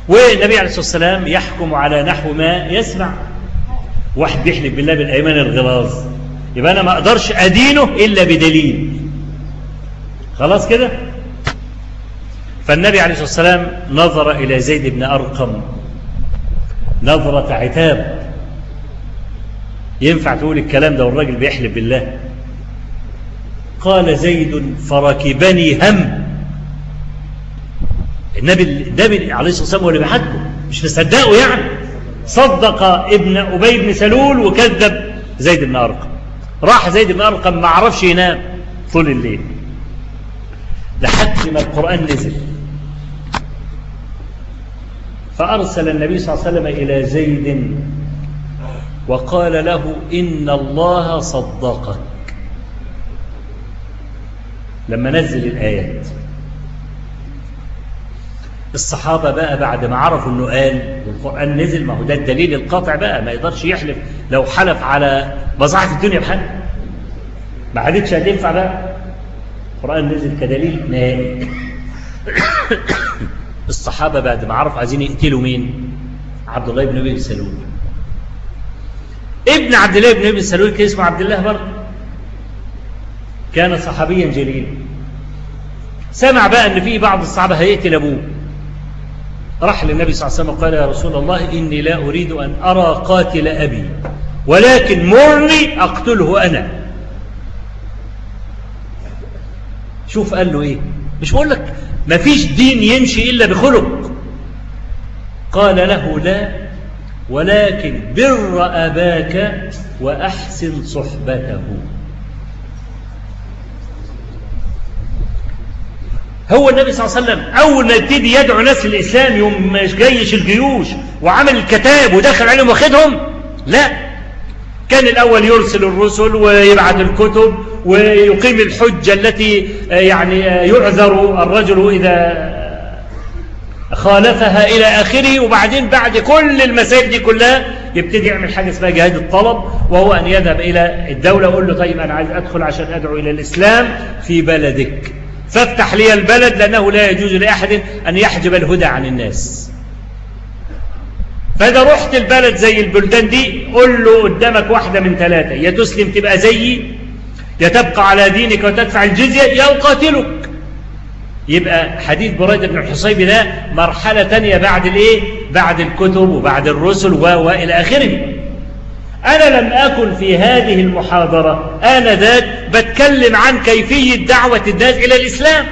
والنبي عليه الصلاة والسلام يحكم على نحو ما يسمع. واحد بيحلف بالله بالأيمان الغلاظ. يبقى أنا ما أقدرش أدينه إلا بدليل. خلاص كده؟ فالنبي عليه الصلاة والسلام نظر إلى زيد بن أرقم. نظرة عتاب. ينفع تقول الكلام ده والراجل بيحلف بالله. قال زيد فركبني هم. النبي النبي عليه الصلاة والسلام هو اللي بيحكم مش مصدقه يعني. صدق ابن أبي بن سلول وكذب زيد بن أرقم. راح زيد بن أرقم ما عرفش ينام طول الليل. لحد ما القرآن نزل. فأرسل النبي صلى الله عليه وسلم إلى زيد وقال له إن الله صدقك. لما نزل الآيات. الصحابة بقى بعد ما عرفوا أنه قال والقرآن نزل ما هو ده الدليل القاطع بقى ما يقدرش يحلف لو حلف على مصلحة الدنيا بحل ما عادتش هتنفع بقى. القرآن نزل كدليل نهائي. الصحابة بعد ما عرفوا عايزين يقتلوا مين؟ عبد الله بن أبي سلول. ابن عبد الله بن أبي سلول كان اسمه عبد الله برضه. كان صحابيا جليلا. سمع بقى إن في بعض الصحابة هيقتل أبوه. راح للنبي صلى الله عليه وسلم قال يا رسول الله إني لا أريد أن أرى قاتل أبي ولكن مرني أقتله أنا. شوف قال له إيه؟ مش بقول لك ما فيش دين يمشي إلا بخلق. قال له لا ولكن بر أباك وأحسن صحبته. هو النبي صلى الله عليه وسلم أول ما يبتدي يدعو ناس للإسلام يوم جيش الجيوش وعمل الكتاب ودخل عليهم واخدهم. لا. كان الأول يرسل الرسل ويبعث الكتب ويقيم الحجة التي يعني يعذر الرجل إذا خالفها إلى آخره. وبعدين بعد كل المسائل دي كلها يبتدي يعمل حاجة اسمها جهاد الطلب وهو أن يذهب إلى الدولة ويقول له طيب أنا عايز أدخل عشان أدعو إلى الإسلام في بلدك. فافتح لي البلد لأنه لا يجوز لأحد أن يحجب الهدى عن الناس. فإذا رحت البلد زي البلدان دي قل له قدامك واحدة من ثلاثة يا تسلم تبقى زيي يا تبقى على دينك وتدفع الجزية يا أقاتلك يبقى حديث بريدة بن الحصيب ده مرحلة تانية بعد الإيه؟ بعد الكتب وبعد الرسل وإلى آخره. أنا لم أكن في هذه المحاضرة آنذاك بتكلم عن كيفية دعوة الناس إلى الإسلام.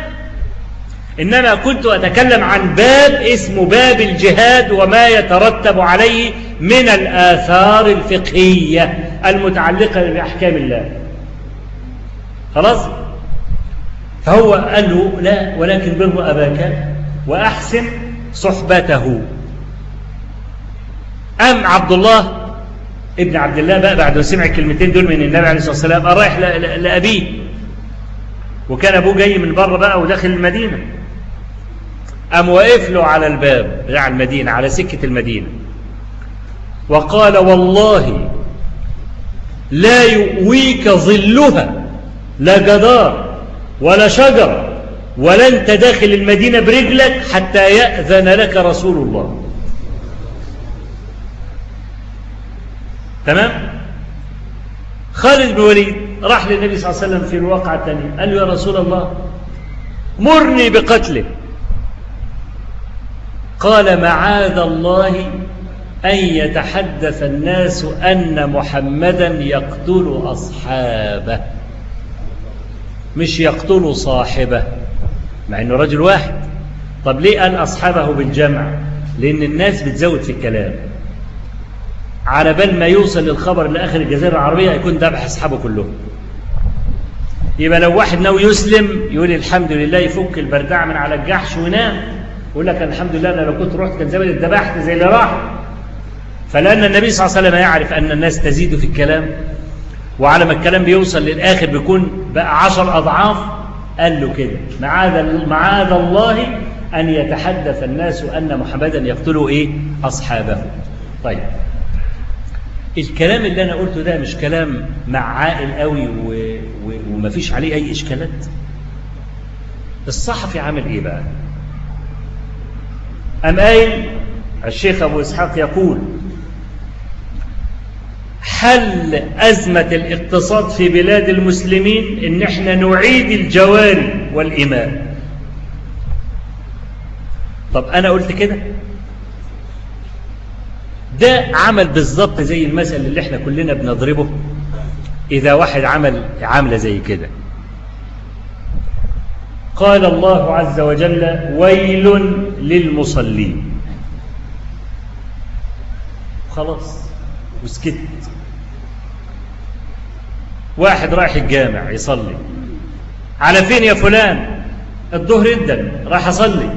إنما كنت أتكلم عن باب اسمه باب الجهاد وما يترتب عليه من الآثار الفقهية المتعلقة بأحكام الله. خلاص؟ فهو قال له لا ولكن بر أباك وأحسن صحبته. أم عبد الله ابن عبد الله بقى بعد ما سمع الكلمتين دول من النبي عليه الصلاة والسلام رايح لأبيه. وكان أبوه جاي من بره بقى وداخل المدينة. قام واقف له على الباب بتاع المدينة على سكة المدينة. وقال والله لا يؤويك ظلها. لا جدار ولا شجر ولا انت داخل المدينة برجلك حتى يأذن لك رسول الله. تمام؟ خالد بن وليد راح للنبي صلى الله عليه وسلم في الواقعة الثانية. قال له يا رسول الله مرني بقتله. قال معاذ الله أن يتحدث الناس أن محمدا يقتل أصحابه. مش يقتل صاحبه مع أنه رجل واحد. طب ليه قال أصحابه بالجمع؟ لأن الناس بتزود في الكلام. على بال ما يوصل الخبر لآخر الجزيرة العربية يكون ذبح أصحابه كلهم. يبقى لو واحد ناوي يسلم يقول الحمد لله يفك البردع من على الجحش وينام يقول لك الحمد لله أنا لو كنت رحت كان زمان اتذبحت زي اللي راح. فلأن النبي صلى الله عليه وسلم يعرف أن الناس تزيد في الكلام. وعلى ما الكلام بيوصل للآخر بيكون بقى عشر أضعاف قال له كده. معاذ معاذ الله أن يتحدث الناس أن محمدا يقتل إيه؟ أصحابه. طيب. الكلام اللي أنا قلته ده مش كلام مع عاقل قوي و... و... ومفيش عليه أي إشكالات؟ الصحفي عامل إيه بقى؟ أم قايل؟ الشيخ أبو إسحاق يقول حل أزمة الاقتصاد في بلاد المسلمين إن إحنا نعيد الجواري والإماء طب أنا قلت كده؟ ده عمل بالظبط زي المثل اللي إحنا كلنا بنضربه. إذا واحد عمل عاملة زي كده. قال الله عز وجل ويل للمصلين. خلاص. وسكت. واحد رايح الجامع يصلي. على فين يا فلان؟ الظهر جدا راح أصلي.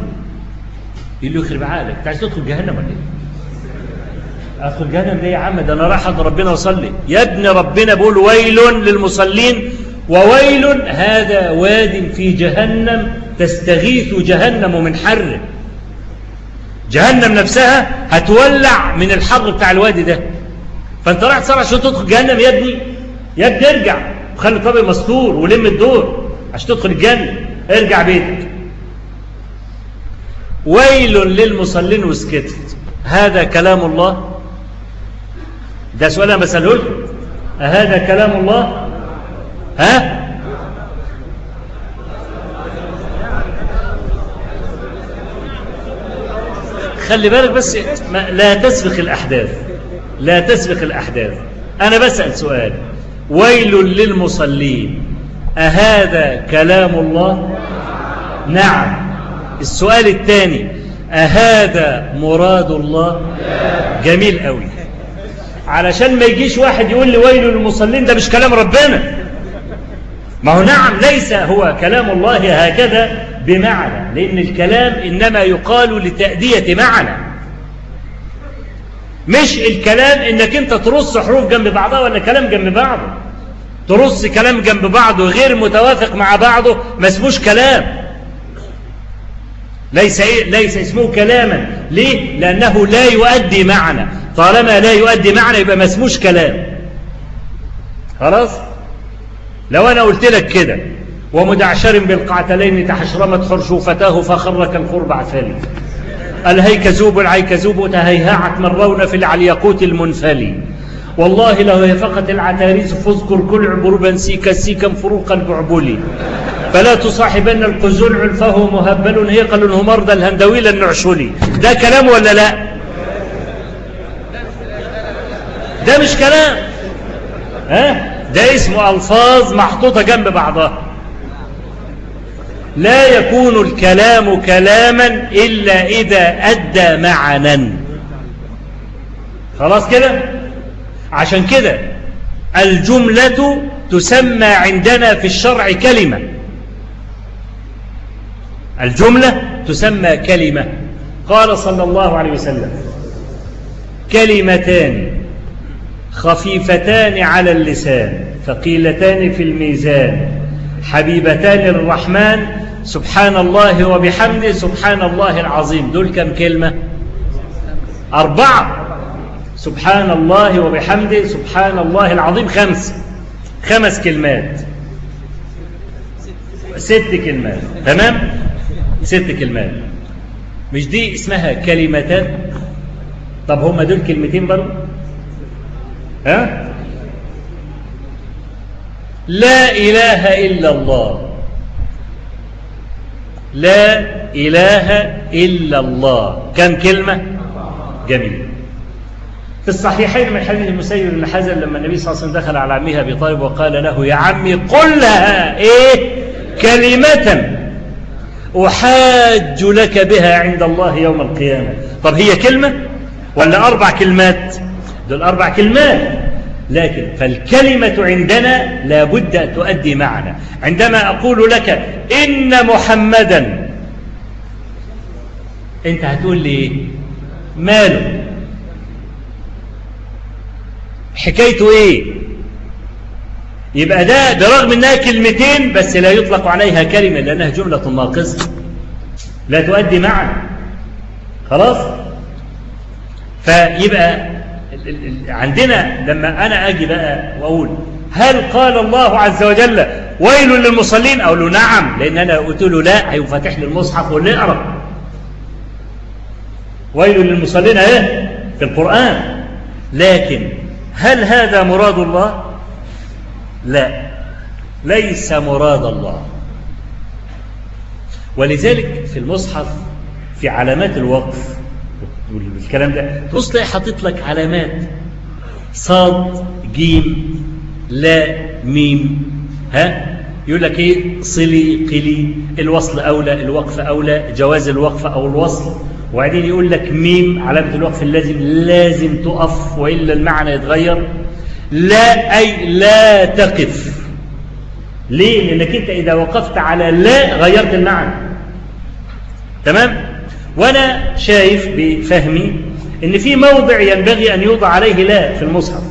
يقول له يخرب عقلك انت عايز تدخل جهنم ولا إيه؟ أدخل جهنم ليه يا عم؟ ده أنا رايح عند ربنا اصلي يا ابن ربنا بيقول ويل للمصلين وويل هذا واد في جهنم تستغيث جهنم من حره جهنم نفسها هتولع من الحر بتاع الوادي ده. فانت رايح تصلي عشان تدخل جهنم يا ابني. يا ابني ارجع وخلي الطابق مستور ولم الدور عشان تدخل الجنة. ارجع بيتك. ويل للمصلين وسكتت هذا كلام الله؟ ده سؤال أنا بسأله لك. هذا كلام الله؟ ها؟ خلي بالك بس لا تسبق الأحداث. لا تسبق الأحداث. أنا بسأل سؤال. ويل للمصلين. أهذا كلام الله؟ نعم. السؤال الثاني. أهذا مراد الله؟ جميل قوي علشان ما يجيش واحد يقول لي ويل للمصلين ده مش كلام ربنا. ما هو نعم ليس هو كلام الله هكذا بمعنى لأن الكلام إنما يقال لتأدية معنى. مش الكلام إنك أنت ترص حروف جنب بعضها ولا كلام جنب بعضه. ترص كلام جنب بعضه غير متوافق مع بعضه ما اسموش كلام. ليس إيه؟ ليس اسمه كلاما. ليه؟ لأنه لا يؤدي معنى. طالما لا يؤدي معنى يبقى ما اسموش كلام. خلاص؟ لو أنا قلت لك كده ومدعشر بالقعتلين تحشرمت حرشوفتاه فخر كالقربع ثاني الهيكزوب العيكزوب تهيهعت مرون في العليقوت المنفلي. والله لو هفقت العتاريس فاذكر كل عبربا سيكا سيكا فروق البعبلي فلا تصاحبن القزلع فهو مهبل هيقل همرد الهندويل النعشلي. ده كلام ولا لا؟ ده مش كلام. ها؟ ده اسمه ألفاظ محطوطة جنب بعضها. لا يكون الكلام كلاما إلا إذا أدى معنا. خلاص كده؟ عشان كده الجملة تسمى عندنا في الشرع كلمة. الجملة تسمى كلمة. قال صلى الله عليه وسلم كلمتان خفيفتان على اللسان ثقيلتان في الميزان حبيبتان للرحمن سبحان الله وبحمده سبحان الله العظيم. دول كم كلمة؟ أربعة. سبحان الله وبحمده سبحان الله العظيم. خمس. خمس كلمات. ست كلمات. تمام؟ ست كلمات. مش دي اسمها كلمتان طب هما دول كلمتين برضه ها؟ لا إله إلا الله. لا إله إلا الله. كم كلمة؟ جميل. في الصحيحين من حديث المسيب بن حزن لما النبي صلى الله عليه وسلم دخل على عمه أبي طالب وقال له يا عمي قل لها. إيه؟ كلمة. أحاج لك بها عند الله يوم القيامة. طب هي كلمة ولا أربع كلمات؟ دول أربع كلمات. لكن فالكلمة عندنا لابد أن تؤدي معنى عندما أقول لك إن محمدا أنت هتقول لي ماله. حكايته إيه؟ يبقى ده برغم أنها كلمتين بس لا يطلق عليها كلمة لأنها جملة ناقصة لا تؤدي معنى خلاص؟ فيبقى عندنا لما أنا أجي بقى وأقول هل قال الله عز وجل ويل للمصلين؟ أقول له نعم لأن أنا قلت له لا هيفتح لي المصحف اقرأ ويل للمصلين إيه؟ في القرآن. لكن هل هذا مراد الله؟ لا ليس مراد الله. ولذلك في المصحف في علامات الوقف والكلام ده. تبص تلاقي حاطط لك علامات. صاد جيم لا ميم. ها؟ يقول لك إيه؟ صلي قلي. الوصل أولى الوقف أولى. جواز الوقف أو الوصل. وبعدين يقول لك ميم علامة الوقف اللازم لازم تقف وإلا المعنى يتغير. لا أي لا تقف. ليه؟ لأنك أنت إذا وقفت على لا غيرت المعنى. تمام؟ وأنا شايف بفهمي إن في موضع ينبغي أن يوضع عليه لا في المصحف.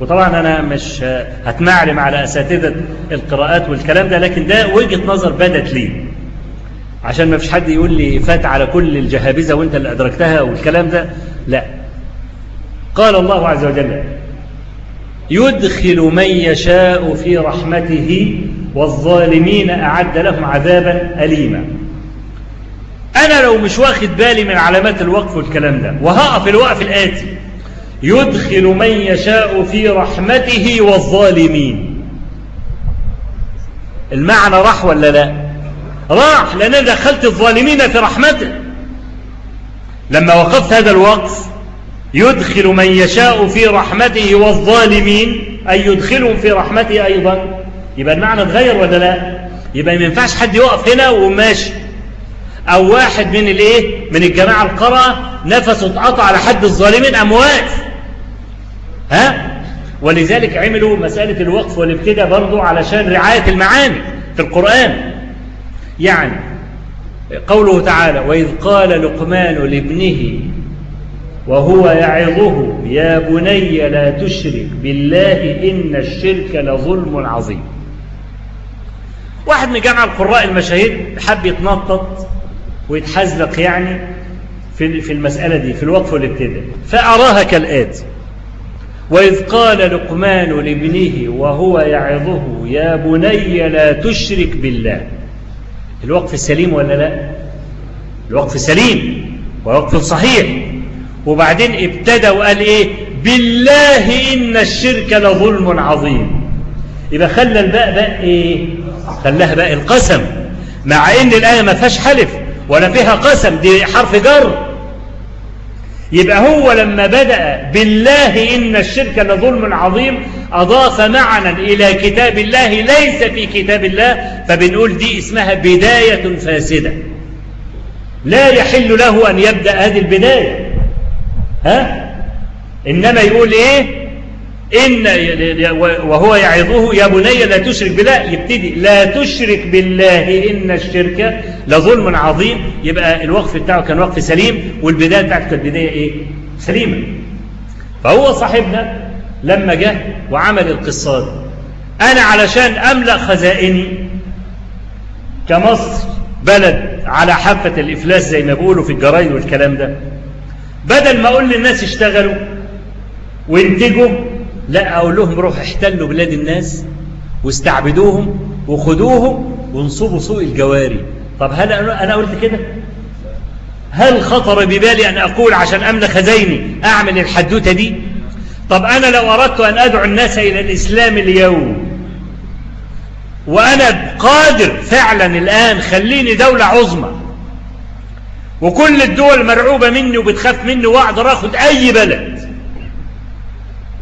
وطبعا أنا مش هتمعلم على أساتذة القراءات والكلام ده لكن ده وجهة نظر بدت لي. عشان ما فيش حد يقول لي فات على كل الجهابذة وانت اللي أدركتها والكلام ده. لا. قال الله عز وجل يدخل من يشاء في رحمته والظالمين أعد لهم عذابا أليما. أنا لو مش واخد بالي من علامات الوقف والكلام ده وهقف الوقف الآتي. يدخل من يشاء في رحمته والظالمين. المعنى راح ولا لا؟ راح لأن دخلت الظالمين في رحمته. لما وقفت هذا الوقف يدخل من يشاء في رحمته والظالمين أي يدخلهم في رحمته أيضا. يبقى المعنى اتغير ولا لا؟ يبقى ما ينفعش حد يقف هنا وماشي. أو واحد من الإيه؟ من الجماعة القرأة نفسه اتقطع على حد الظالمين أموات ها؟ ولذلك عملوا مسألة الوقف والابتداء برضو علشان رعاية المعاني في القرآن. يعني قوله تعالى وإذ قال لقمان لابنه وهو يعظه يا بني لا تشرك بالله إن الشرك لظلم عظيم. واحد من جمع القراء المشاهير حب يتنطط ويتحزلق يعني في في المسألة دي في الوقف والابتداء. فأراها كالآتي وإذ قال لقمان لابنه وهو يعظه يا بني لا تشرك بالله. الوقف السليم ولا لا؟ الوقف سليم ووقف صحيح. وبعدين ابتدى وقال إيه؟ بالله إن الشرك لظلم عظيم. يبقى خلى الباء باء إيه؟ خلاها باء القسم مع إن الآية ما فيهاش حلف. ولا فيها قسم دي حرف جر. يبقى هو لما بدأ بالله إن الشرك لظلم عظيم أضاف معنى إلى كتاب الله ليس في كتاب الله فبنقول دي اسمها بداية فاسدة. لا يحل له أن يبدأ هذه البداية. ها؟ إنما يقول إيه؟ إن وهو يعظه يا بني لا تشرك بالله. يبتدي لا تشرك بالله إن الشرك لظلم عظيم. يبقى الوقف بتاعه كان وقف سليم والبداية بتاعته كانت بداية إيه؟ سليمة. فهو صاحبنا لما جه وعمل القصة دي. أنا علشان أملأ خزائني كمصر بلد على حافة الإفلاس زي ما بيقولوا في الجرايد والكلام ده. بدل ما أقول للناس اشتغلوا وانتجوا لا أقول لهم روحوا احتلوا بلاد الناس واستعبدوهم وخدوهم وانصبوا سوء الجواري. طب هل أنا قلت كده؟ هل خطر ببالي أن أقول عشان أملى خزيني أعمل الحدوتة دي؟ طب أنا لو أردت أن أدعو الناس إلى الإسلام اليوم وأنا قادر فعلا الآن خليني دولة عظمى وكل الدول مرعوبة مني وبتخاف مني وأقدر أخذ أي بلد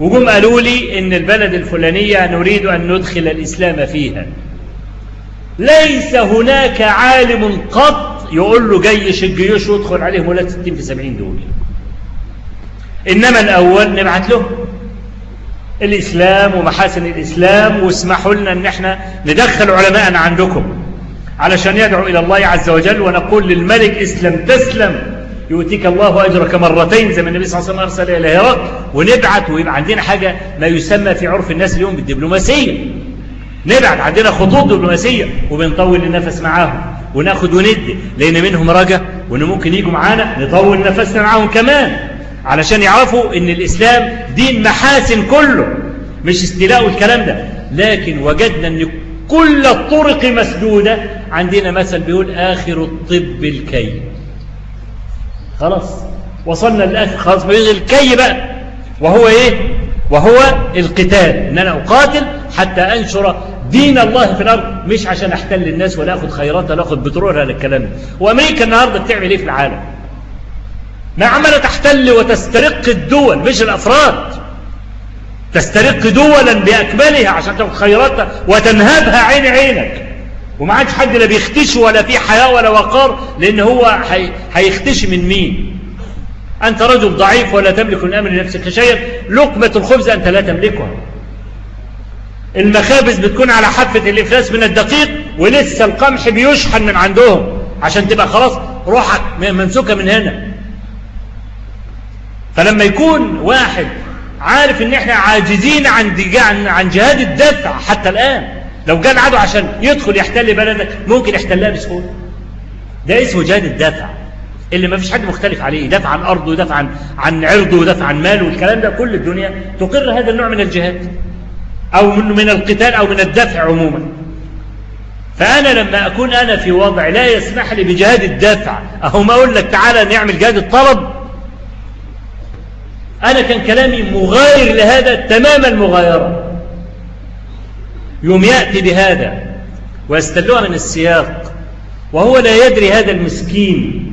وجم قالوا لي إن البلد الفلانية نريد أن ندخل الإسلام فيها. ليس هناك عالم قط يقول له جيش الجيوش وادخل عليهم ولا 60 في 70 دول. إنما الأول نبعت له الإسلام ومحاسن الإسلام واسمحوا لنا أن إحنا ندخل علماءنا عندكم علشان يدعو إلى الله عز وجل ونقول للملك اسلم تسلم. يؤتيك الله أجرك مرتين زي ما النبي صلى الله عليه وسلم أرسل إلى هرقل ونبعت ويبقى عندنا حاجة ما يسمى في عرف الناس اليوم بالدبلوماسية. نبعت عندنا خطوط دبلوماسية وبنطول النفس معاهم وناخد وندي لأن منهم رجا وإن ممكن يجوا معانا نطول نفسنا معاهم كمان. علشان يعرفوا إن الإسلام دين محاسن كله مش استيلاء الكلام ده. لكن وجدنا أن كل الطرق مسدودة. عندنا مثل بيقول آخر الطب الكي خلاص. وصلنا للآخر خلاص بيغي الكي بقى. وهو إيه؟ وهو القتال. إن أنا أقاتل حتى أنشر دين الله في الأرض. مش عشان أحتل الناس ولا أخذ خيرات ولا أخذ بترول هذا الكلام. وأمريكا النهاردة بتعمل إيه في العالم؟ ما عمالة تحتل وتسترق الدول مش الأفراد. تسترق دولا بأكملها عشان تاخد خيراتها وتنهبها عين عينك. وما عادش حد لا بيختش ولا في حياة ولا وقار لأن هو هيختش من مين؟ أنت رجل ضعيف ولا تملك من أمر نفسك شيئا لقمة الخبز أنت لا تملكها. المخابز بتكون على حافة الإفلاس من الدقيق ولسه القمح بيشحن من عندهم. عشان تبقى خلاص روحك ممسوكة من هنا. فلما يكون واحد عارف إن إحنا عاجزين عن عن جهاد الدفع حتى الآن لو جاء العدو عشان يدخل يحتل بلدك ممكن يحتلها بسهولة. ده اسمه جهاد الدفع. اللي ما فيش حد مختلف عليه يدافع عن أرضه ويدافع عن عن عرضه ويدافع عن ماله والكلام ده كل الدنيا تقر هذا النوع من الجهاد أو من من القتال أو من الدفع عموما. فأنا لما أكون أنا في وضع لا يسمح لي بجهاد الدفع أهو ما أقول لك تعالى نعمل جهاد الطلب. أنا كان كلامي مغاير لهذا تمام المغايرة. يوم يأتي بهذا ويستلوها من السياق وهو لا يدري هذا المسكين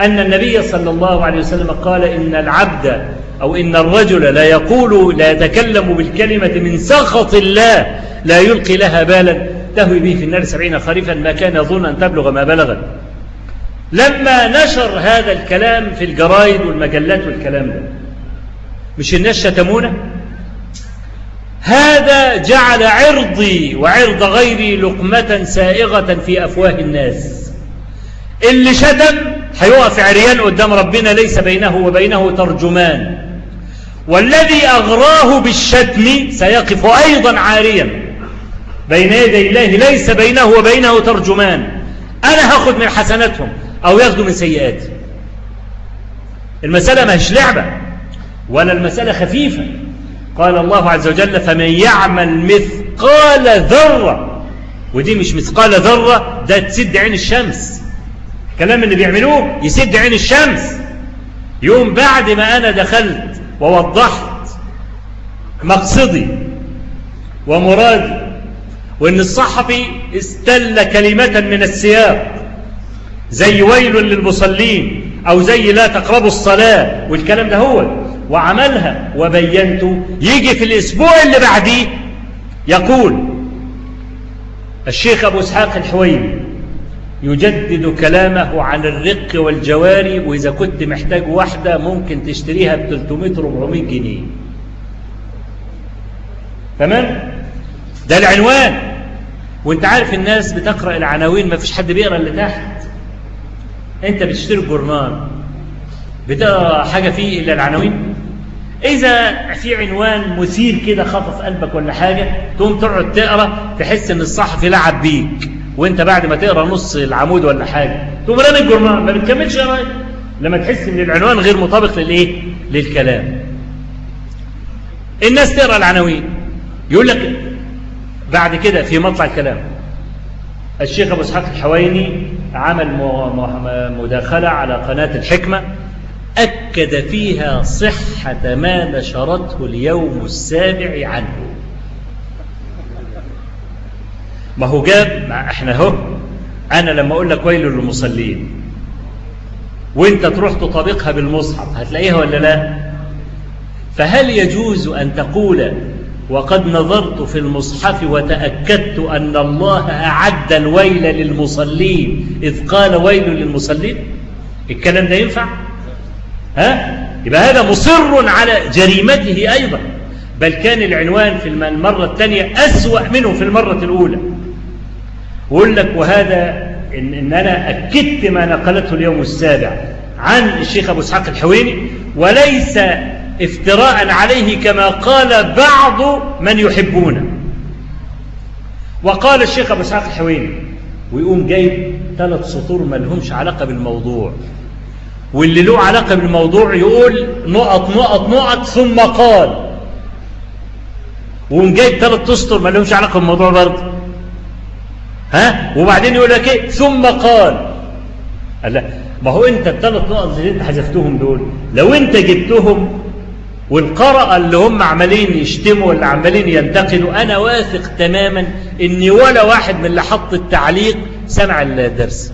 أن النبي صلى الله عليه وسلم قال إن العبد أو إن الرجل لا يقول لا يتكلم بالكلمة من سخط الله لا يلقي لها بالا. تهوي به في النار سبعين خريفا ما كان يظن أن تبلغ ما بلغت لما نشر هذا الكلام في الجرايد والمجلات والكلام ده مش الناس شتمونا؟ هذا جعل عرضي وعرض غيري لقمة سائغة في أفواه الناس. اللي شتم هيقف عريان قدام ربنا ليس بينه وبينه ترجمان. والذي أغراه بالشتم سيقف أيضا عاريا. بين يدي الله ليس بينه وبينه ترجمان. أنا هاخد من حسناتهم أو ياخدوا من سيئاتي. المسألة ما هيش لعبة ولا المسألة خفيفة. قال الله عز وجل فمن يعمل مثقال ذرة ودي مش مثقال ذرة ده تسد عين الشمس. الكلام اللي بيعملوه يسد عين الشمس. يوم بعد ما أنا دخلت ووضحت مقصدي ومرادي وإن الصحفي استل كلمة من السياق زي ويل للمصلين أو زي لا تقربوا الصلاة والكلام ده هو وعملها وبينته يجي في الأسبوع اللي بعديه يقول الشيخ أبو إسحاق الحويني يجدد كلامه عن الرق والجواري وإذا كنت محتاج واحدة ممكن تشتريها ب 300-400 جنيه. تمام؟ ده العنوان. وانت عارف الناس بتقرأ العناوين ما فيش حد بيقرأ اللي تحت. انت بتشتري الجورنال. بتقرأ حاجة فيه إلا العناوين؟ إذا في عنوان مثير كده خطف قلبك ولا حاجة تقوم تقعد تقرأ تحس إن الصحفي لعب بيك وأنت بعد ما تقرأ نص العمود ولا حاجة. تقوم رامي الجورنال ما بتكملش قرايه لما تحس إن العنوان غير مطابق للإيه؟ للكلام. الناس تقرأ العناوين. يقول لك بعد كده في مطلع الكلام. الشيخ أبو إسحاق الحويني عمل مداخلة على قناة الحكمة. أكد فيها صحة ما نشرته اليوم السابع عنه. ما هو جاب ما إحنا اهو أنا لما أقول لك ويل للمصلين. وأنت تروح تطابقها بالمصحف هتلاقيها ولا لا؟ فهل يجوز أن تقول وقد نظرت في المصحف وتأكدت أن الله أعد الويل للمصلين إذ قال ويل للمصلين؟ الكلام ده ينفع؟ ها؟ يبقى هذا مصر على جريمته أيضا. بل كان العنوان في المرة الثانية أسوأ منه في المرة الأولى. ويقول لك وهذا إن, إن أنا أكدت ما نقلته اليوم السابع عن الشيخ أبو إسحاق الحويني وليس افتراء عليه كما قال بعض من يحبونه. وقال الشيخ أبو إسحاق الحويني ويقوم جايب ثلاث سطور ما لهمش علاقة بالموضوع. واللي له علاقة بالموضوع يقول نقط نقط نقط ثم قال. جايب ثلاث أسطر ما لهمش علاقة بالموضوع برضه. ها؟ وبعدين يقول لك إيه؟ ثم قال. قال لا ما هو أنت الثلاث نقط اللي أنت حذفتهم دول لو أنت جبتهم والقرأ اللي هم عمالين يشتموا ولا عمالين ينتقدوا أنا واثق تماما إن ولا واحد من اللي حط التعليق سمع الدرس.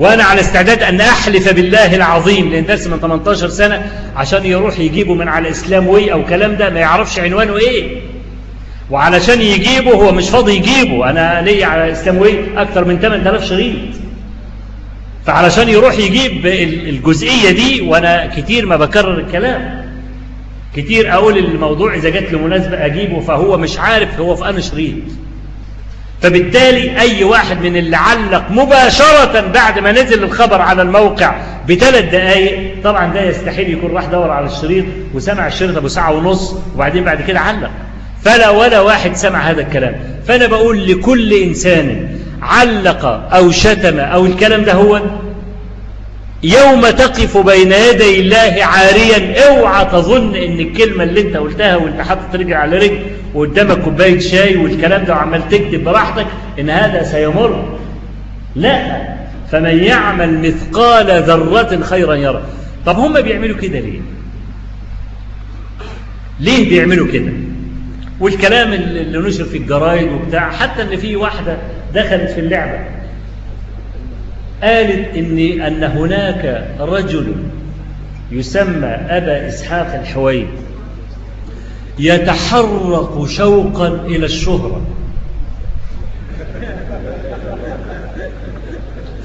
وأنا على استعداد أن أحلف بالله العظيم لأن درس من 18 سنة عشان يروح يجيبه من على إسلام وي أو كلام ده ما يعرفش عنوانه إيه. وعلشان يجيبه هو مش فاضي يجيبه. أنا ليا على إسلام وي أكثر من 8000 شريط. فعلشان يروح يجيب الجزئية دي وأنا كتير ما بكرر الكلام. كتير أقول الموضوع إذا جات له مناسبة أجيبه فهو مش عارف هو في أنا شريط. فبالتالي أي واحد من اللي علق مباشرة بعد ما نزل الخبر على الموقع بثلاث دقايق طبعا ده يستحيل يكون راح دور على الشريط وسمع الشريط أبو ساعة ونص وبعدين بعد كده علق. فلا ولا واحد سمع هذا الكلام. فأنا بقول لكل إنسان علق أو شتم أو الكلام ده هو يوم تقف بين يدي الله عاريا اوعى تظن إن الكلمة اللي انت قلتها وانت حاطط رجل على رجل وقدامك كوباية شاي والكلام ده وعمال تكتب براحتك إن هذا سيمر. لا فمن يعمل مثقال ذرة خيرا يرى طب هم بيعملوا كده ليه؟ ليه بيعملوا كده؟ والكلام اللي نشر في الجرايد وبتاع حتى إن في واحدة دخلت في اللعبة قالت إن أن هناك رجل يسمى أبا إسحاق الحويد يتحرق شوقا إلى الشهرة.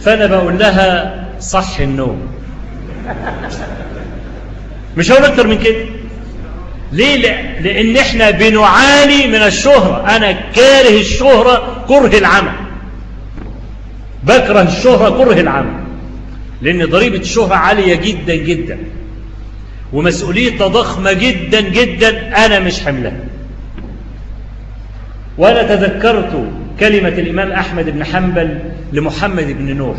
فأنا بقول لها صح النوم. مش هقول أكتر من كده. ليه؟ لأن إحنا بنعاني من الشهرة. أنا كاره الشهرة كره العمل. بكره الشهرة كره العمل لأن ضريبة الشهرة عالية جدا جدا. ومسؤوليتها ضخمة جدا جدا. أنا مش حملها وأنا تذكرت كلمة الإمام أحمد بن حنبل لمحمد بن نوح.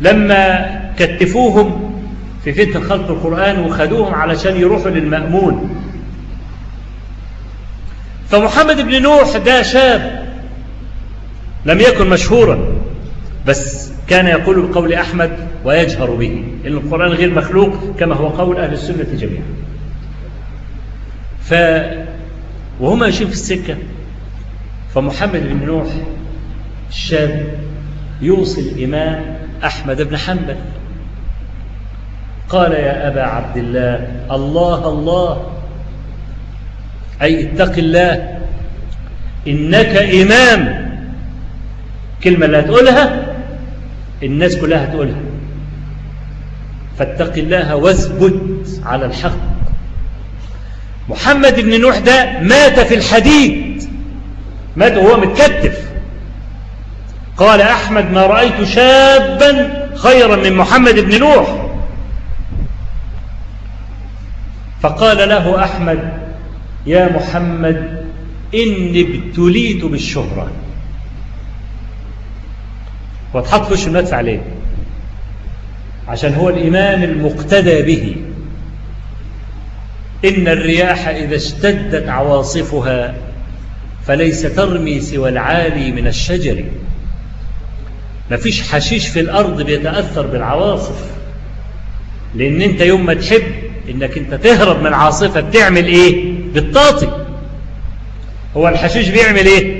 لما كتفوهم في فتن خلق القرآن وخدوهم علشان يروحوا للمأمون. فمحمد بن نوح ده شاب لم يكن مشهورا بس كان يقول بقول أحمد ويجهر به إن القرآن غير مخلوق كما هو قول أهل السنة جميعا. ف وهم ماشيين في السكة. فمحمد بن نوح الشاب يوصي الإمام أحمد بن حنبل. قال يا أبا عبد الله الله الله. أي اتق الله إنك إمام. كلمة لا تقولها الناس كلها تقولها فاتق الله واثبت على الحق. محمد بن نوح ده مات في الحديد. مات وهو متكتف. قال أحمد ما رأيت شابا خيرا من محمد بن نوح. فقال له أحمد يا محمد إني ابتليت بالشهرة. واتحط وشه المدفع عليه؟ عشان هو الإمام المقتدى به. إن الرياح إذا اشتدت عواصفها فليس ترمي سوى العالي من الشجر. مفيش حشيش في الأرض بيتأثر بالعواصف. لأن أنت يوم ما تحب إنك أنت تهرب من عاصفة بتعمل إيه؟ بالطاطي هو الحشيش بيعمل إيه؟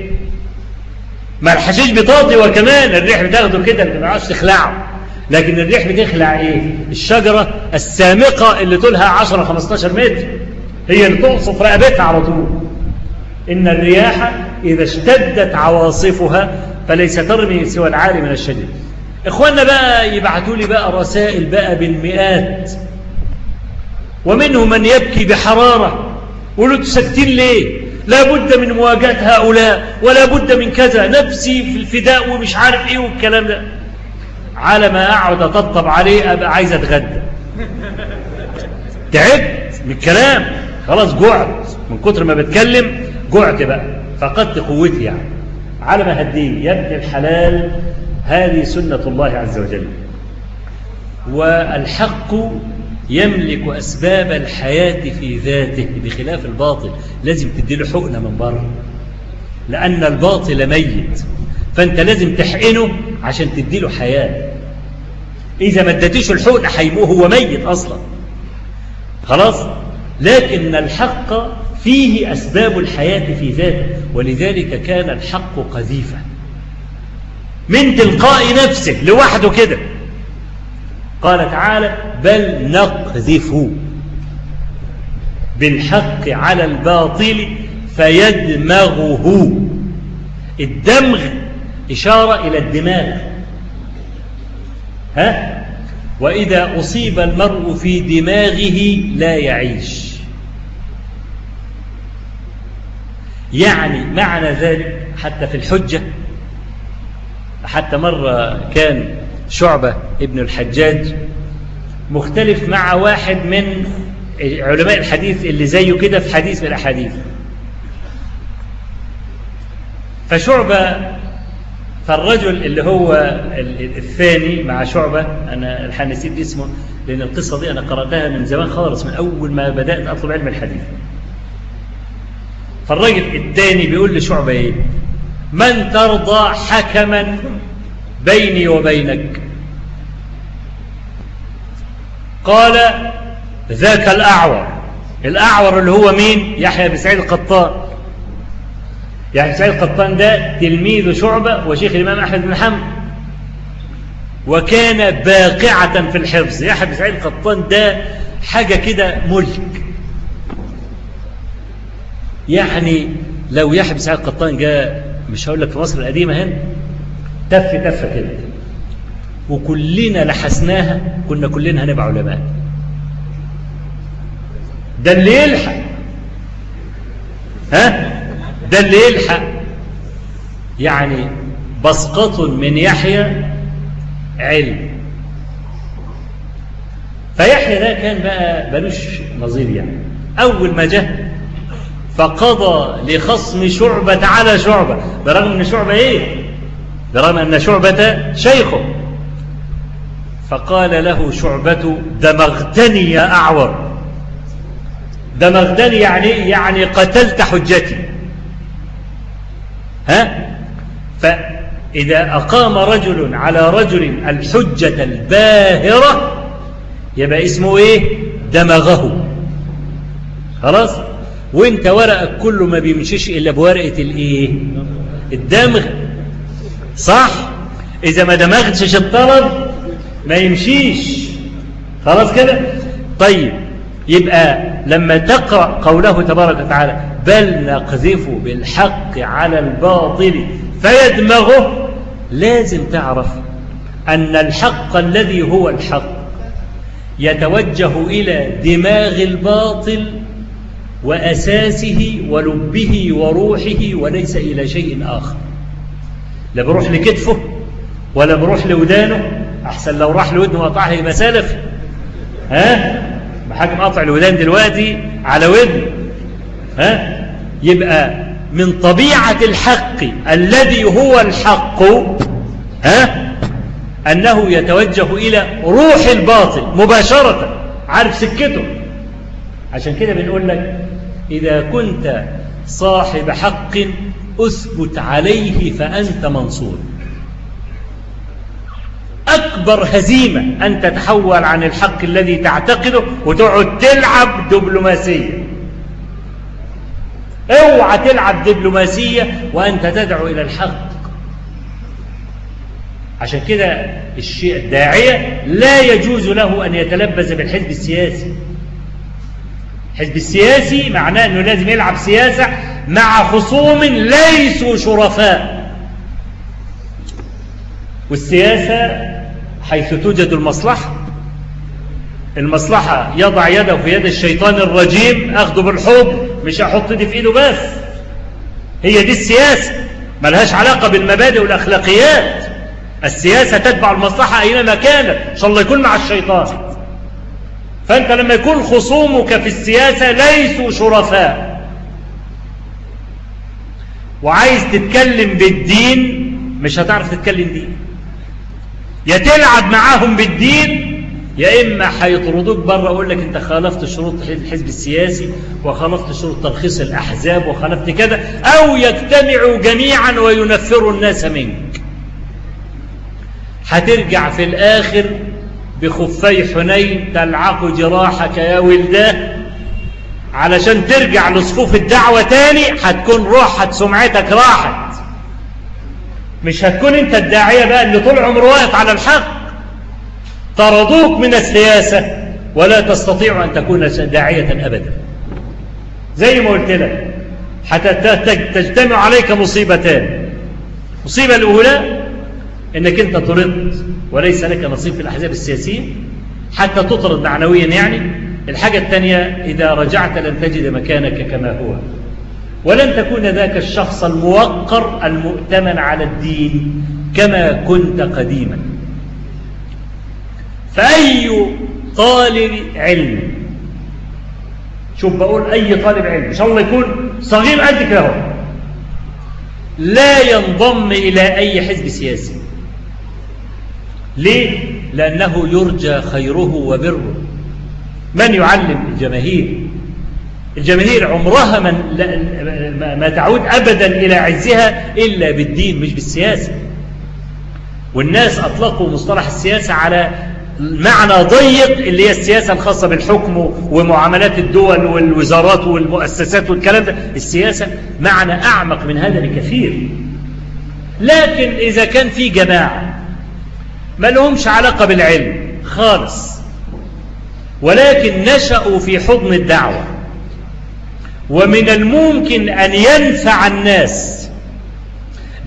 ما الحشيش بيطاطي وكمان الريح بتاخده كده ما تعرفش تخلعه. لكن الريح بتخلع إيه؟ الشجرة السامقة اللي طولها 10 15 متر. هي اللي تقصف رقبتها على طول. إن الرياح إذا اشتدت عواصفها فليس ترمي سوى العالي من الشجر إخواننا بقى يبعثوا لي بقى رسائل بقى بالمئات. ومنهم من يبكي بحرارة. يقولوا تسكتين ليه؟ لا بد من مواجهة هؤلاء ولا بد من كذا. نفسي في الفداء ومش عارف إيه والكلام ده. على ما أقعد أطبطب عليه أبقى عايز أتغدى. تعبت من الكلام. خلاص جعت من كتر ما بتكلم جعت بقى. فقدت قوتي يعني. على ما هديه يا ابن الحلال هذه سنة الله عز وجل. والحق يملك أسباب الحياة في ذاته بخلاف الباطل لازم تديله حقنة من بره. لأن الباطل ميت فأنت لازم تحقنه عشان تديله حياة. إذا ما اديتيش الحقنة هيموه هو ميت أصلا. خلاص؟ لكن الحق فيه أسباب الحياة في ذاته ولذلك كان الحق قذيفة من تلقاء نفسه لوحده كده. قال تعالى بل نقذف بالحق على الباطل فيدمغه. الدمغ إشارة إلى الدماغ. ها؟ وإذا أصيب المرء في دماغه لا يعيش. يعني معنى ذلك حتى في الحجة حتى مرة كان شعبة ابن الحجاج مختلف مع واحد من علماء الحديث اللي زيه كده في حديث من الأحاديث. فشعبة فالرجل اللي هو الثاني مع شعبة أنا الحين نسيت اسمه لأن القصة دي أنا قرأتها من زمان خالص من أول ما بدأت أطلب علم الحديث. فالرجل الثاني بيقول لشعبة إيه؟ من ترضى حكما بيني وبينك. قال ذاك الأعور. الأعور اللي هو مين؟ يحيى بن سعيد القطان. يحيى بن سعيد القطان ده تلميذ شعبة وشيخ الإمام أحمد بن حنبل. وكان باقعة في الحفظ. يحيى بن سعيد القطان ده حاجة كده ملك. يعني لو يحيى بن سعيد القطان جاء مش هقول لك في مصر القديمة هنا تف تفة كده. وكلنا لحسناها كنا كلنا هنبقى علماء. ده اللي يلحق. ها؟ ده اللي يلحق. يعني بسقط من يحيى علم. فيحيى ده كان بقى ملوش نظير يعني. أول ما جه فقضى لخصم شعبة على شعبة. برغم أن شعبة إيه؟ برغم أن شعبة شيخه. فقال له شعبة دمغتني يا أعور. دمغتني يعني يعني قتلت حجتي. ها؟ فإذا أقام رجل على رجل الحجة الباهرة يبقى اسمه إيه؟ دمغه. خلاص؟ وانت ورقك كله ما بيمشيش إلا بورقة الإيه؟ الدمغ. صح؟ إذا ما دمغتش الطلب ما يمشيش. خلاص كده؟ طيب يبقى لما تقرأ قوله تبارك وتعالى بل نقذف بالحق على الباطل فيدمغه لازم تعرف أن الحق الذي هو الحق يتوجه إلى دماغ الباطل وأساسه ولبه وروحه وليس إلى شيء آخر. لا بروح لكتفه ولا بروح لودانه. أحسن لو راح لودنه وقطعها يبقى سلفي ها؟ بحاجم قطع الودان دلوقتي على ودن. ها؟ يبقى من طبيعة الحق الذي هو الحق ها؟ أنه يتوجه إلى روح الباطل مباشرة. عارف سكته؟ عشان كده بنقول لك إذا كنت صاحب حق أثبت عليه فأنت منصور. أكبر هزيمة أن تتحول عن الحق الذي تعتقده وتقعد تلعب دبلوماسية. أوعى تلعب دبلوماسية وأنت تدعو إلى الحق. عشان كده الشيء الداعية لا يجوز له أن يتلبس بالحزب السياسي. الحزب السياسي معناه أنه لازم يلعب سياسة مع خصوم ليسوا شرفاء. والسياسة حيث توجد المصلحة المصلحة يضع يده في يد الشيطان الرجيم أخذه بالحب مش أحط دي في إيده بس. هي دي السياسة ملهاش علاقة بالمبادئ والأخلاقيات. السياسة تتبع المصلحة أينما كانت إن شاء الله يكون مع الشيطان. فأنت لما يكون خصومك في السياسة ليسوا شرفاء. وعايز تتكلم بالدين مش هتعرف تتكلم دين يا تلعب معاهم بالدين يا إما هيطردوك بره أقول لك أنت خالفت شروط الحزب السياسي وخالفت شروط ترخيص الأحزاب وخالفت كذا أو يجتمعوا جميعا وينفروا الناس منك. هترجع في الآخر بخفي حنين تلعق جراحك يا ولداه علشان ترجع لصفوف الدعوة تاني هتكون روحك سمعتك راحت. مش هتكون انت الداعية بقى اللي طول عمره واقف على الحق. طردوك من السياسة ولا تستطيع أن تكون داعية أبدا. زي ما قلت لك حتى تجتمع عليك مصيبتان. المصيبة الأولى أنك أنت طردت وليس لك نصيب في الأحزاب السياسية حتى تطرد معنويا يعني. الحاجة الثانية إذا رجعت لن تجد مكانك كما هو. ولن تكون ذاك الشخص الموقر المؤتمن على الدين كما كنت قديما. فأي طالب علم شوف بقول أي طالب علم إن شاء الله يكون صغير قد كده لا ينضم إلى أي حزب سياسي. ليه؟ لأنه يرجى خيره وبره. من يعلم الجماهير؟ الجماهير عمرها من ما تعود أبدا إلى عزها إلا بالدين مش بالسياسة. والناس أطلقوا مصطلح السياسة على معنى ضيق اللي هي السياسة الخاصة بالحكم ومعاملات الدول والوزارات والمؤسسات والكلام ده. السياسة معنى أعمق من هذا بكثير. لكن إذا كان في جماعة ما لهمش علاقة بالعلم خالص. ولكن نشأوا في حضن الدعوة. ومن الممكن أن ينفع الناس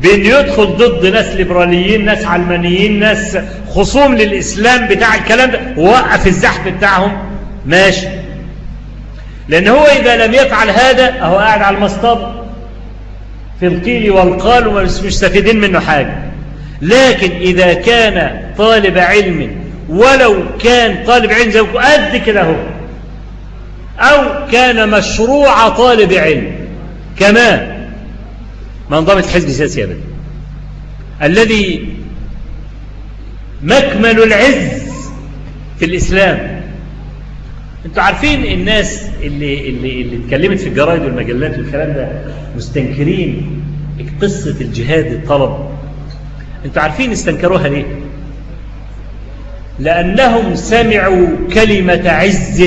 بأن يدخل ضد ناس ليبراليين ناس علمانيين ناس خصوم للإسلام بتاع الكلام ده ووقف الزحف بتاعهم. ماشي. لأن هو إذا لم يفعل هذا أهو قاعد على المصطبة في القيل والقال ومش مستفيدين منه حاجة. لكن إذا كان طالب علم ولو كان طالب علم زي قد كده أو كان مشروع طالب علم. كما ما انضبط حزب سياسي أبدا الذي مكمل العز في الإسلام. أنتوا عارفين الناس اللي اللي اللي اتكلمت في الجرايد والمجلات والكلام ده مستنكرين قصة الجهاد الطلب أنتوا عارفين استنكروها ليه؟ لأنهم سمعوا كلمة عز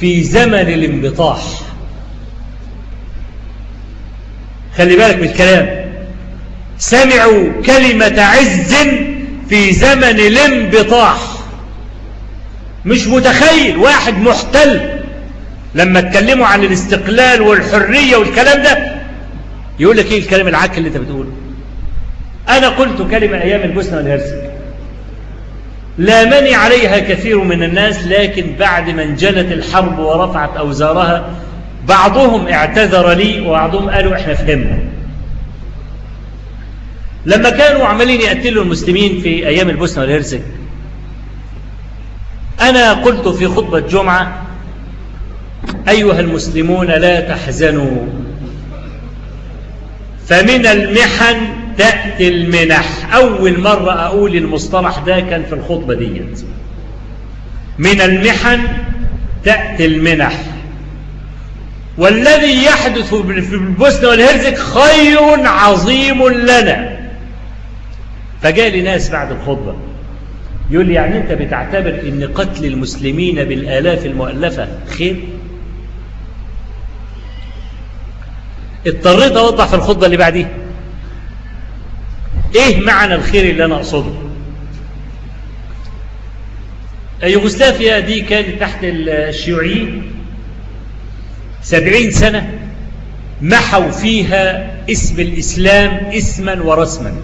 في زمن الانبطاح. خلي بالك من الكلام. سمعوا كلمة عز في زمن الانبطاح. مش متخيل واحد محتل لما اتكلموا عن الاستقلال والحرية والكلام ده يقول لك إيه الكلام العك اللي انت بتقوله؟ أنا قلت كلمة أيام البوسنة والهرسك لامني عليها كثير من الناس لكن بعد ما انجلت الحرب ورفعت أوزارها بعضهم اعتذر لي وبعضهم قالوا إحنا فهمنا. لما كانوا عمالين يقتلوا المسلمين في أيام البوسنة والهرسك أنا قلت في خطبة جمعة أيها المسلمون لا تحزنوا. فمن المحن تأتي المنح. أول مرة أقول المصطلح ده كان في الخطبة ديت. من المحن تأتي المنح. والذي يحدث في البوسنة والهرزك خير عظيم لنا. فجاء لي ناس بعد الخطبة. يقول لي يعني أنت بتعتبر أن قتل المسلمين بالآلاف المؤلفة خير؟ اضطريت أوضح في الخطبة اللي بعديها. إيه معنى الخير اللي أنا أقصده؟ يوغوسلافيا دي كانت تحت الشيوعيين سبعين سنة محوا فيها اسم الإسلام اسما ورسما.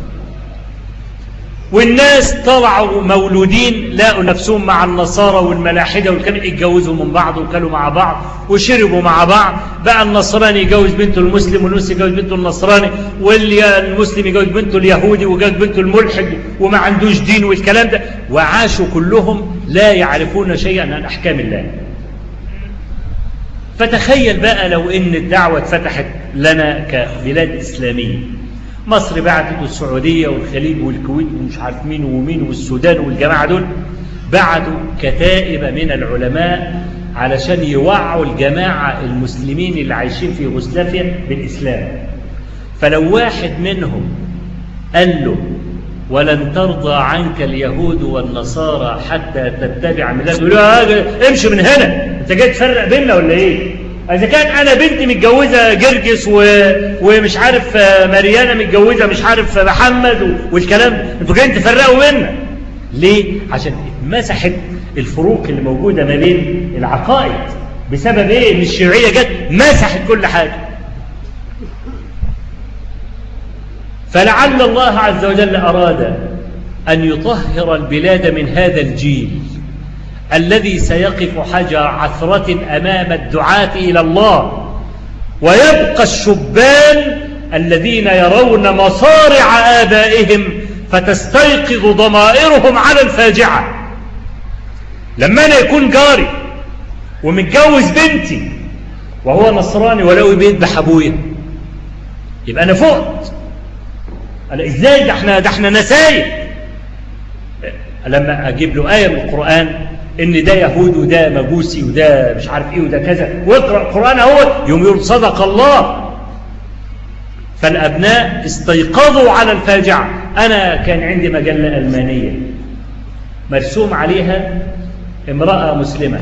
والناس طلعوا مولودين لقوا نفسهم مع النصارى والملاحدة والكلام اتجوزوا من بعض وكلوا مع بعض وشربوا مع بعض. بقى النصراني يجوز بنته المسلم والمسلم يجوز بنته النصراني والمسلم يجوز بنته اليهودي وجوز بنته الملحد وما عندوش دين والكلام ده. وعاشوا كلهم لا يعرفون شيئا عن أحكام الله. فتخيل بقى لو إن الدعوة اتفتحت لنا كبلاد إسلامية. مصر بعتت والسعودية والخليج والكويت ومش عارف مين ومين والسودان والجماعة دول بعتوا كتائب من العلماء علشان يوعوا الجماعة المسلمين اللي عايشين في يوغوسلافيا بالإسلام. فلو واحد منهم قال له ولن ترضى عنك اليهود والنصارى حتى تتبع ملته لا امشي من هنا انت جاي تفرق بيننا ولا إيه؟ إذا كان أنا بنتي متجوزة جرجس و... ومش عارف مريانه متجوزة مش عارف محمد والكلام أنتوا جايين تفرقوا بيننا ليه؟ عشان مسحت الفروق اللي موجودة ما بين العقائد. بسبب إيه؟ إن الشيوعية جت مسحت كل حاجة. فلعل الله عز وجل أراد أن يطهر البلاد من هذا الجيل. الذي سيقف حجر عثرة أمام الدعاة إلى الله. ويبقى الشبان الذين يرون مصارع آبائهم فتستيقظ ضمائرهم على الفاجعة. لما أنا يكون جاري ومتجوز بنتي وهو نصراني ولو بيذبح أبويا يبقى أنا فقت. أنا إزاي ده إحنا ده إحنا نسايب لما أجيب له آية من القرآن إن ده يهود وده مجوسي وده مش عارف إيه وده كذا. واقرأ القرآن اهو يوم يقول صدق الله. فالأبناء استيقظوا على الفاجعة. أنا كان عندي مجلة ألمانية. مرسوم عليها امرأة مسلمة.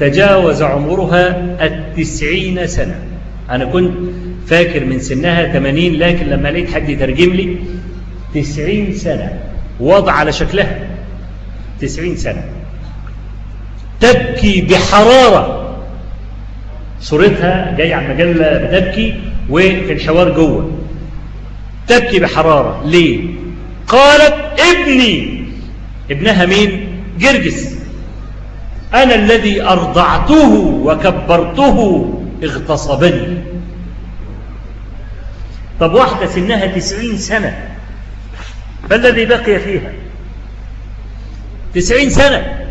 تجاوز عمرها التسعين سنة. أنا كنت فاكر من سنها 80 لكن لما لقيت حد يترجم لي تسعين سنة. وضع على شكلها تسعين سنة. تبكي بحرارة. صورتها جاية على المجلة بتبكي وفي الحوار جوه. تبكي بحرارة. ليه؟ قالت ابني. ابنها مين؟ جرجس. أنا الذي أرضعته وكبرته اغتصبني. طب واحدة سنها تسعين سنة. ما الذي بقي فيها؟ تسعين سنة.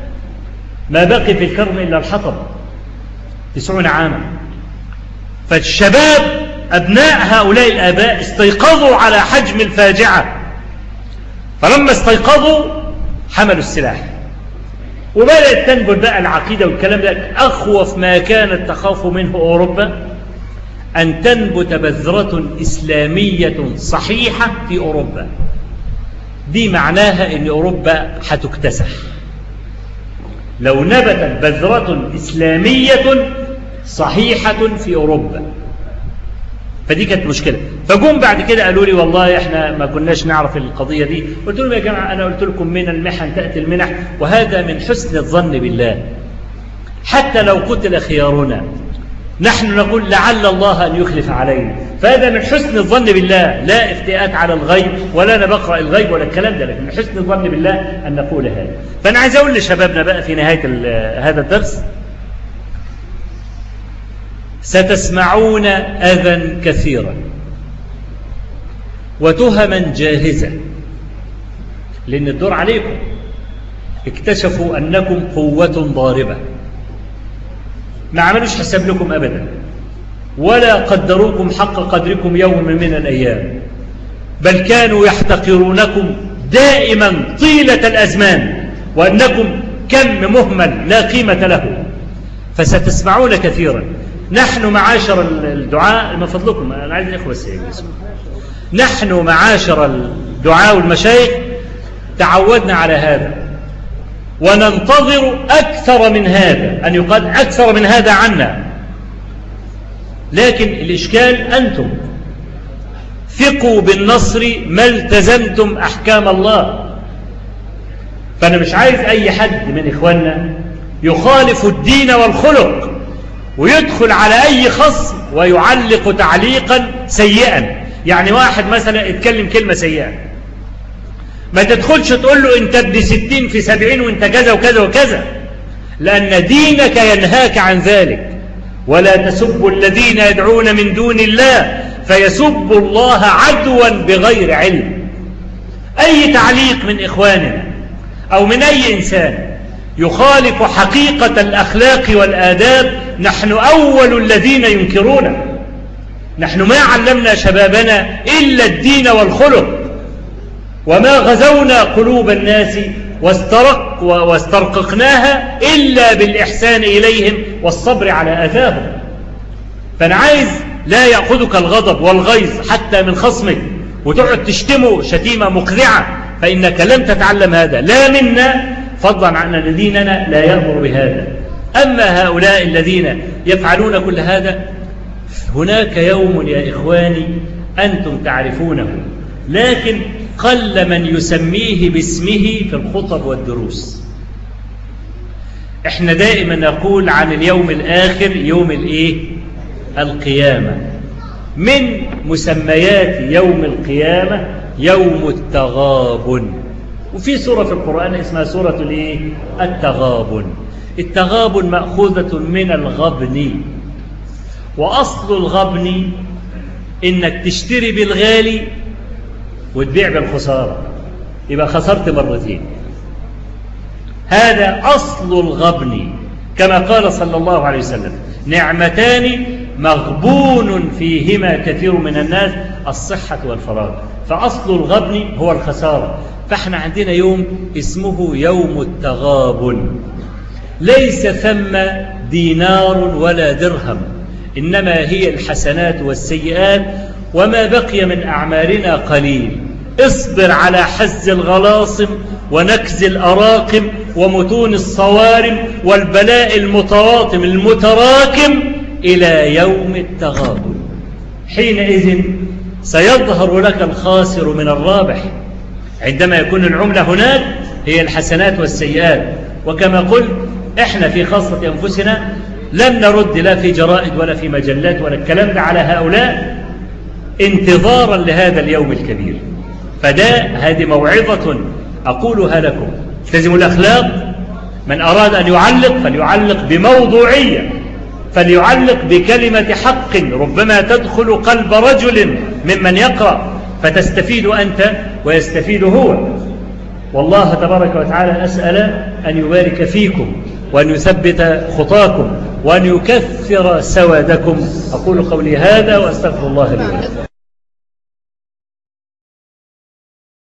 ما بقي في الكرم إلا الحطب. تسعون عاما. فالشباب أبناء هؤلاء الآباء استيقظوا على حجم الفاجعة. فلما استيقظوا حملوا السلاح. وبدأت تنبت بقى العقيدة والكلام ده أخوف ما كانت تخاف منه أوروبا أن تنبت بذرة إسلامية صحيحة في أوروبا. دي معناها أن أوروبا هتكتسح. لو نبتت بذرة إسلامية صحيحة في أوروبا. فدي كانت مشكلة. فجم بعد كده قالوا لي والله إحنا ما كناش نعرف القضية دي. قلت لهم يا جماعة أنا قلت لكم من المحن تأتي المنح وهذا من حسن الظن بالله. حتى لو قتل خيارنا. نحن نقول لعل الله أن يخلف علينا. فهذا من حسن الظن بالله لا افتئات على الغيب ولا أنا بقرأ الغيب ولا الكلام ده لكن من حسن الظن بالله أن نقول هذا. فأنا عايز أقول لشبابنا بقى في نهاية هذا الدرس ستسمعون أذى كثيرا وتهما جاهزة لأن الدور عليكم. اكتشفوا أنكم قوة ضاربة. ما عملوش حساب لكم أبدا. ولا قدروكم حق قدركم يوم من الأيام. بل كانوا يحتقرونكم دائما طيلة الأزمان وأنكم كم مهمل لا قيمة له. فستسمعون كثيرا. نحن معاشر الدعاء من فضلكم. أنا عايز الإخوة نحن معاشر الدعاء والمشايخ تعودنا على هذا. وننتظر أكثر من هذا أن يقال أكثر من هذا عنا. لكن الإشكال أنتم. ثقوا بالنصر ما التزمتم أحكام الله. فأنا مش عايز أي حد من إخواننا يخالف الدين والخلق ويدخل على أي خصم ويعلق تعليقا سيئا. يعني واحد مثلا اتكلم كلمة سيئة. ما تدخلش تقول له انت ابن ستين في سبعين وانت كذا وكذا وكذا. لأن دينك ينهاك عن ذلك. ولا تسبوا الذين يدعون من دون الله فيسبوا الله عدوا بغير علم. أي تعليق من إخواننا أو من أي إنسان يخالف حقيقة الأخلاق والآداب نحن أول الذين ينكرونه. نحن ما علمنا شبابنا إلا الدين والخلق. وما غزونا قلوب الناس واسترق واسترققناها إلا بالإحسان إليهم والصبر على أذاهم فأنا عايز لا يأخذك الغضب والغيظ حتى من خصمك وتقعد تشتمه شتيمة مقذعة فإنك لم تتعلم هذا. لا منا فضلا عن أن ديننا لا يأمر بهذا. أما هؤلاء الذين يفعلون كل هذا هناك يوم يا إخواني أنتم تعرفونه لكن قل من يسميه باسمه في الخطب والدروس. إحنا دائما نقول عن اليوم الآخر يوم الإيه؟ القيامة. من مسميات يوم القيامة؟ يوم التغابن. وفي سورة في القرآن اسمها سورة الإيه؟ التغابن. التغابن مأخوذة من الغبن. وأصل الغبن إنك تشتري بالغالي وتبيع بالخسارة. يبقى خسرت مرتين. هذا أصل الغبن. كما قال صلى الله عليه وسلم نعمتان مغبون فيهما كثير من الناس الصحة والفراغ فأصل الغبن هو الخسارة. فإحنا عندنا يوم اسمه يوم التغابن. ليس ثم دينار ولا درهم إنما هي الحسنات والسيئات وما بقي من أعمالنا قليل. اصبر على حز الغلاصم ونكز الأراقم ومتون الصوارم والبلاء المتواطم المتراكم إلى يوم التغابن. حينئذ سيظهر لك الخاسر من الرابح. عندما يكون العملة هناك هي الحسنات والسيئات. وكما قلت إحنا في خاصة أنفسنا لم نرد لا في جرائد ولا في مجلات ولا الكلام ده على هؤلاء انتظارا لهذا اليوم الكبير. فده هذه موعظة أقولها لكم. التزموا الأخلاق. من أراد أن يعلق فليعلق بموضوعية فليعلق بكلمة حق. ربما تدخل قلب رجل ممن يقرأ فتستفيد أنت ويستفيد هو. والله تبارك وتعالى أسأل أن يبارك فيكم وأن يثبت خطاكم وأن يكثر سوادكم. أقول قولي هذا وأستغفر الله لي